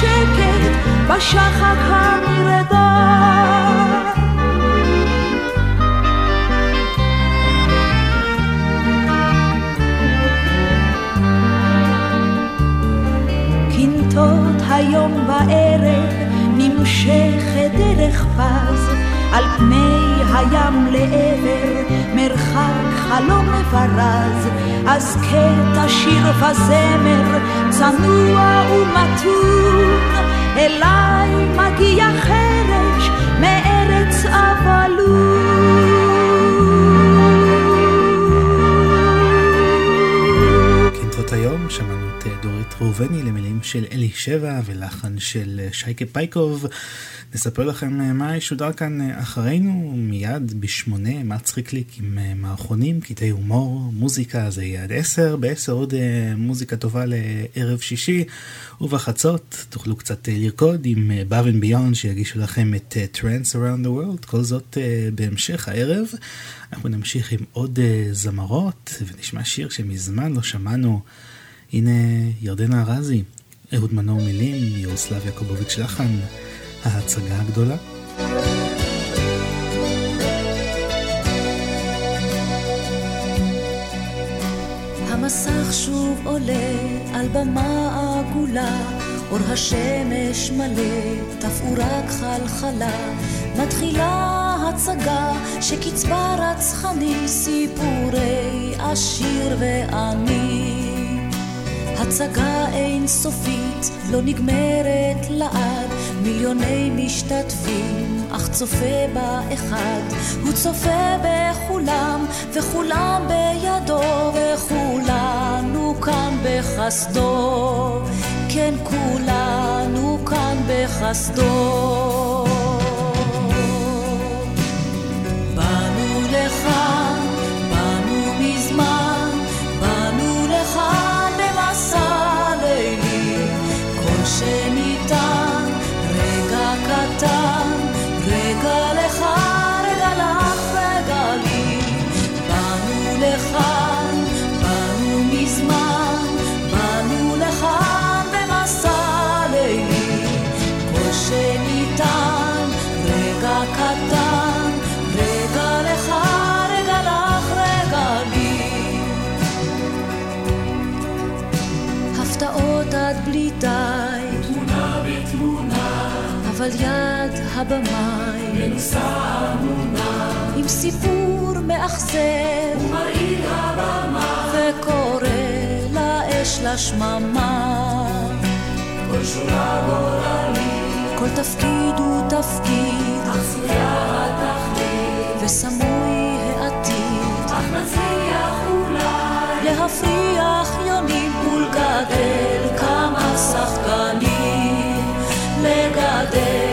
השקט בשחק הנרדם קינטות היום בערב נמשכת דרך פז על פני הים לעבר מרחק חלום מברז אז קטע שיר וזמר צנוע ומתון אליי מגיע חרש מארץ אבלון קינטות היום שמענו את דורית ראובני למילים של אלי שבע ולחן של שייקה פייקוב. נספר לכם אה, מה ישודר כאן אה, אחרינו מיד בשמונה מצחיק ליק עם אה, מערכונים, קטעי הומור, מוזיקה זה יהיה עד עשר, בעשר עוד מוזיקה טובה לערב שישי ובחצות תוכלו קצת לרקוד עם Above and Beyond שיגישו לכם את Trance Around the World, כל זאת בהמשך הערב. אנחנו נמשיך עם עוד זמרות ונשמע שיר שמזמן לא שמענו. הנה ירדנה ארזי, אהוד מנור מילים, ירוסלב יעקובוביץ' לחן, ההצגה הגדולה. המסך שוב עולה על במה עגולה, אור השמש מלא, תפאורה חלחלה, מתחילה הצגה שקצבה רצחני, סיפורי עשיר ועני. הצגה אינסופית, לא נגמרת לעד, מיליוני משתתפים, אך צופה בה אחד. הוא צופה בכולם, וכולם בידו, וכולנו כאן בחסדו. כן, כולנו כאן בחסדו. באנו במים, מנוסה עמומה, עם סיפור מאכזב, ומרעיל הבמה, וקורא לאש לשממה. כל שורה גורלית, כל תפקיד הוא תפקיד, עשויה התכלית, וסמוי העתיד, אך נצליח אולי, להפריח יונים ולגדל כמה שחקנים, לגדל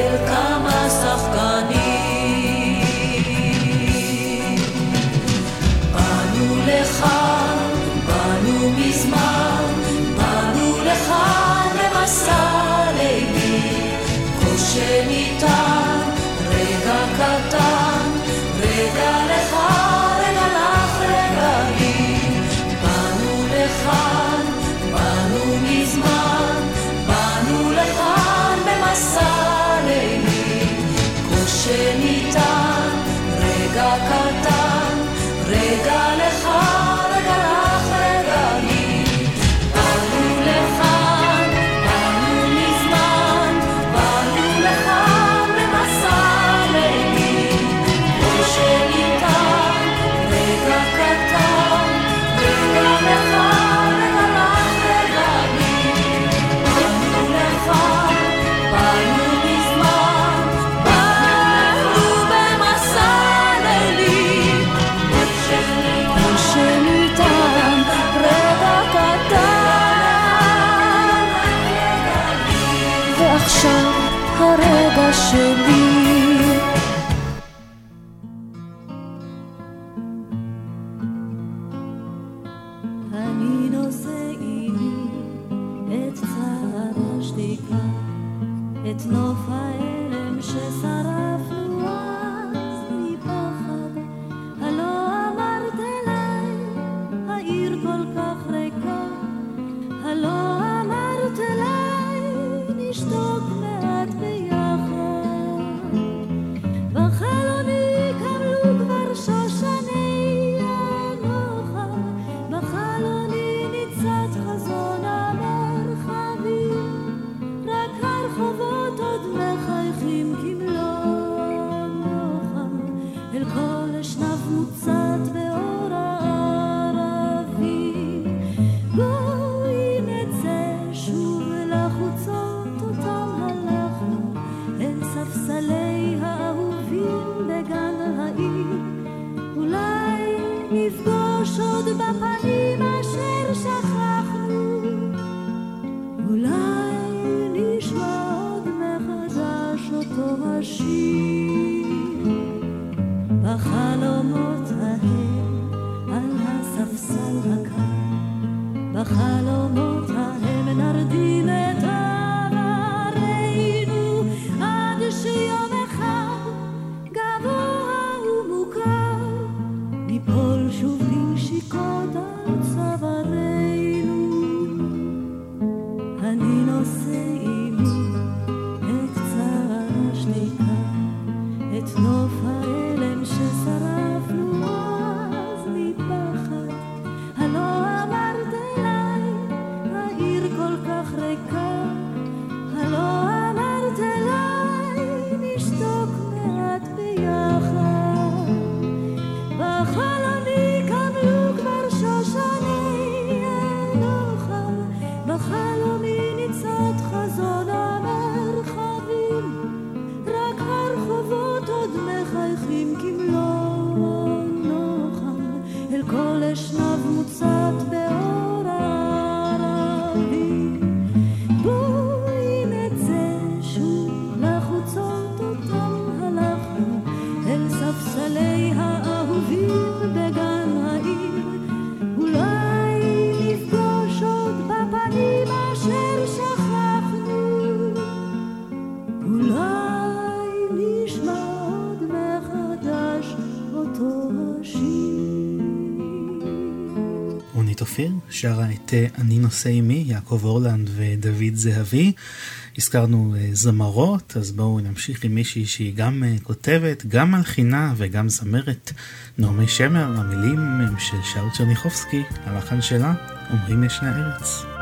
שרה את אה, "אני נושא עימי", יעקב הורלנד ודוד זהבי. הזכרנו אה, זמרות, אז בואו נמשיך עם מישהי שהיא גם אה, כותבת, גם מלחינה וגם זמרת. נעמי שמר, המילים הם של שאול צ'רניחובסקי, הלחן שלה, אומרים ישנה ארץ.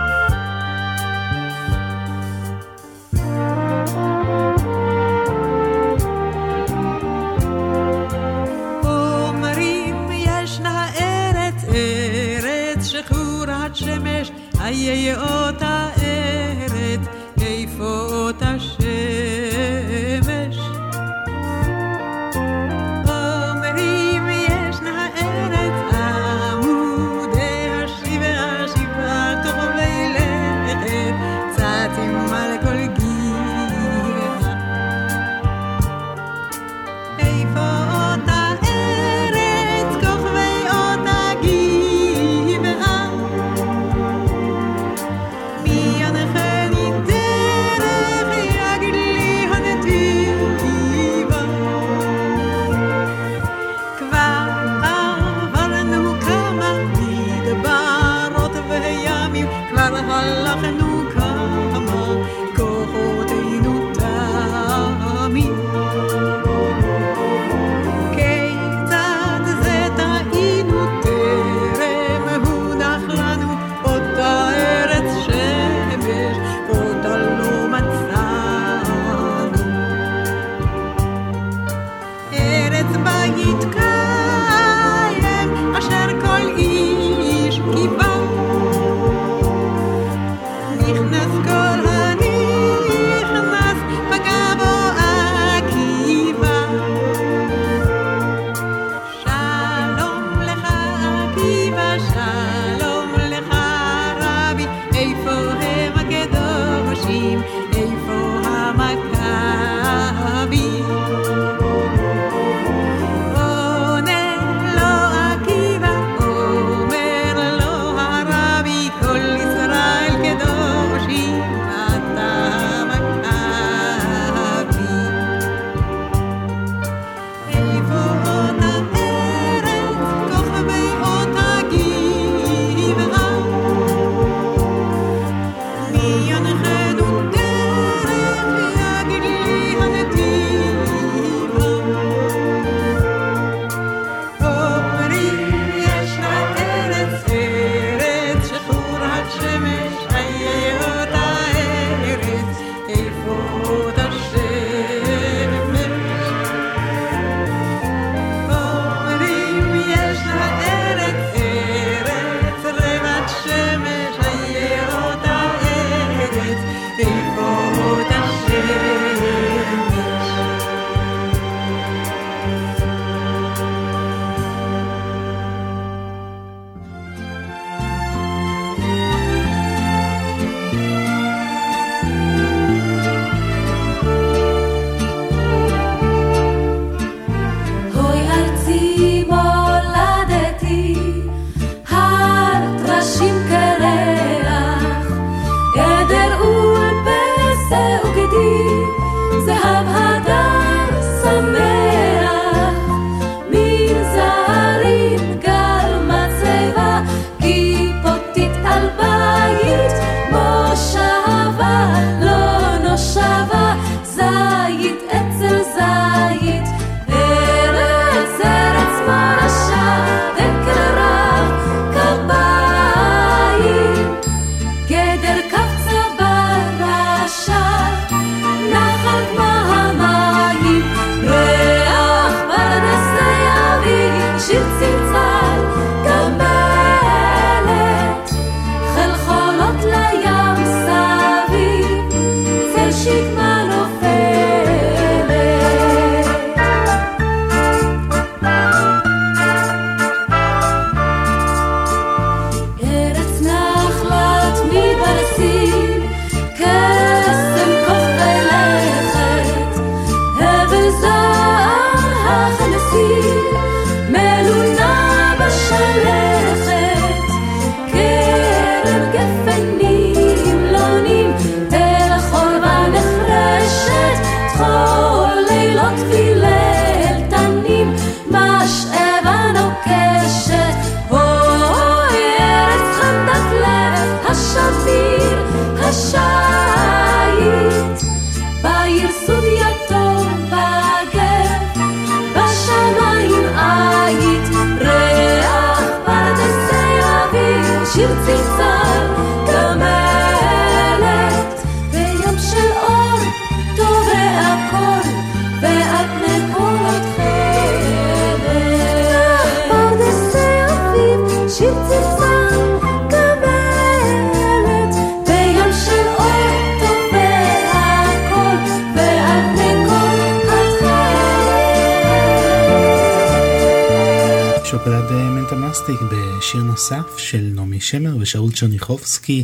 צ'רניחובסקי,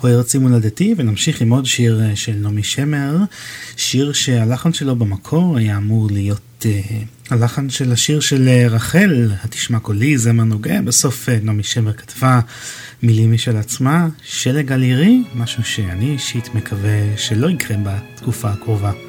הו ארצי מולדתי, ונמשיך עם עוד שיר אה, של נעמי שמר, שיר שהלחן שלו במקור היה אמור להיות uh, הלחן של השיר של uh, רחל, התשמע קולי, זמר נוגע, בסוף uh, נעמי שמר כתבה מילים משל עצמה, שלג על עירי, משהו שאני אישית מקווה שלא יקרה בתקופה הקרובה.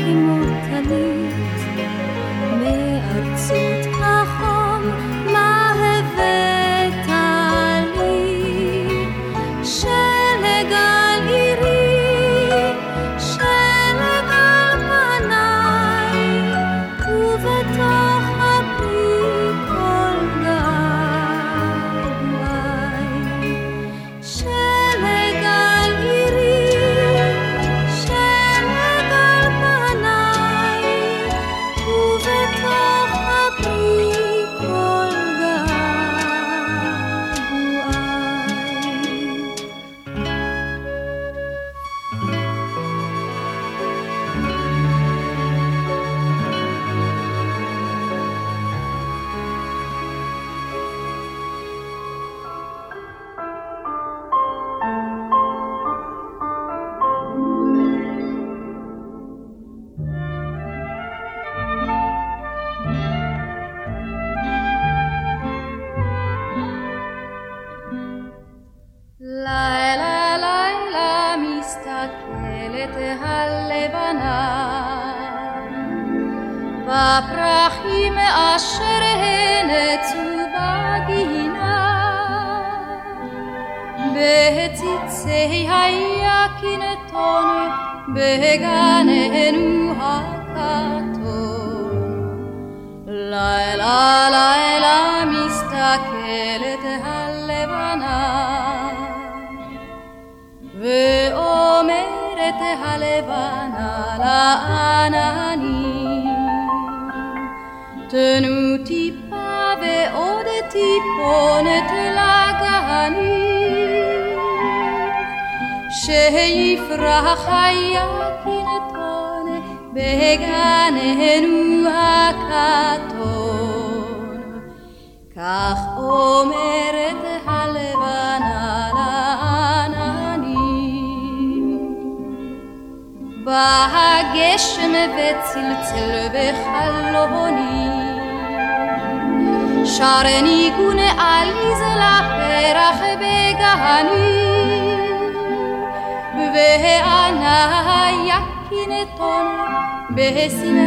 寂寞的你。es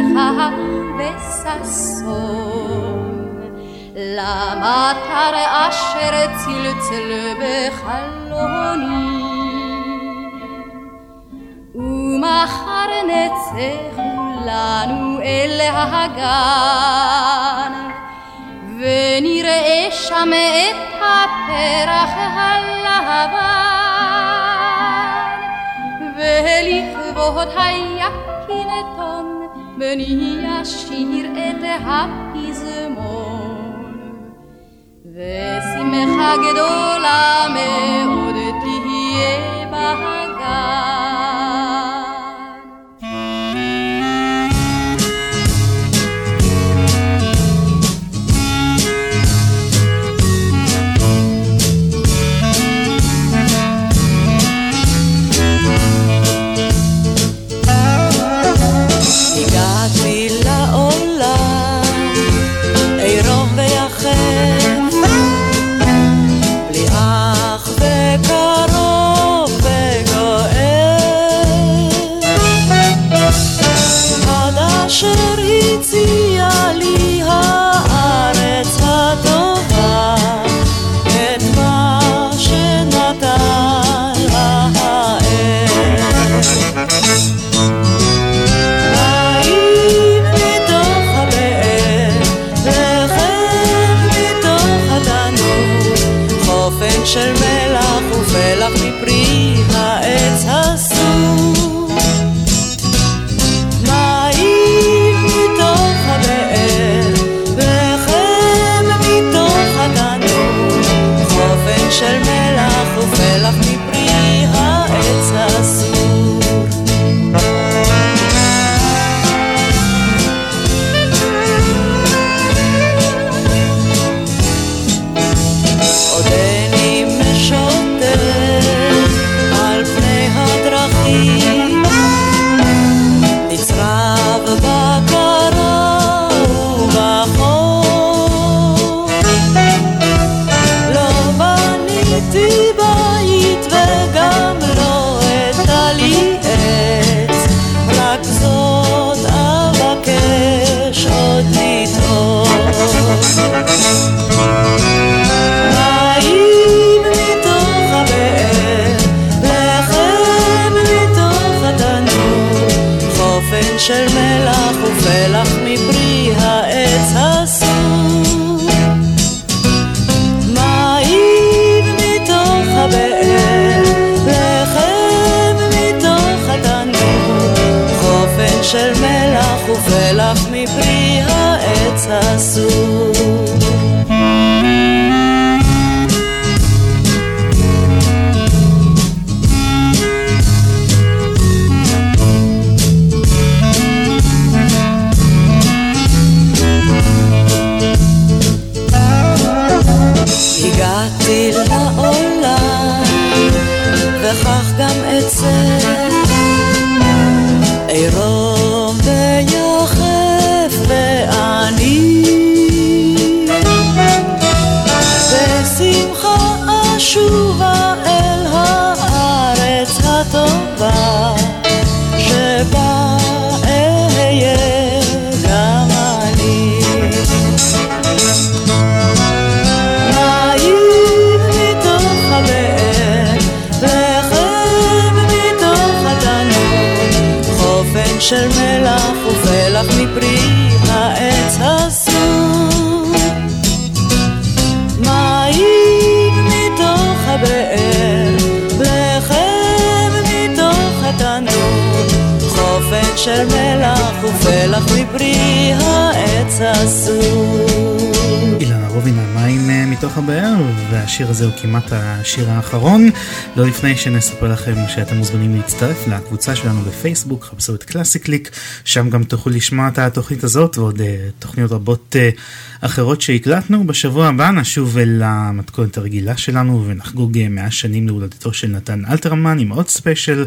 כמעט השיר האחרון. לא לפני שנספר לכם שאתם מוזמנים להצטרף לקבוצה שלנו בפייסבוק, חפשו את קלאסי קליק, שם גם תוכלו לשמוע את התוכנית הזאת ועוד אה, תוכניות רבות אה, אחרות שהקלטנו. בשבוע הבא נשוב אל המתכונת הרגילה שלנו ונחגוג אה, 100 שנים להולדתו של נתן אלתרמן עם עוד ספיישל.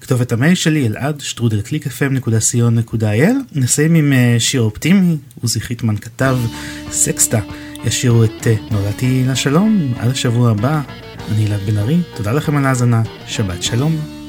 כתובת המייל שלי אלעד שטרודל קליק קליק.fm.co.il נסיים עם שיר אופטימי, עוזי חיטמן כתב סקסטה. ישירו את אה, נולדתי לשלום. עד השבוע הבא, אני אלעד בן ארי, תודה לכם על ההאזנה, שבת שלום.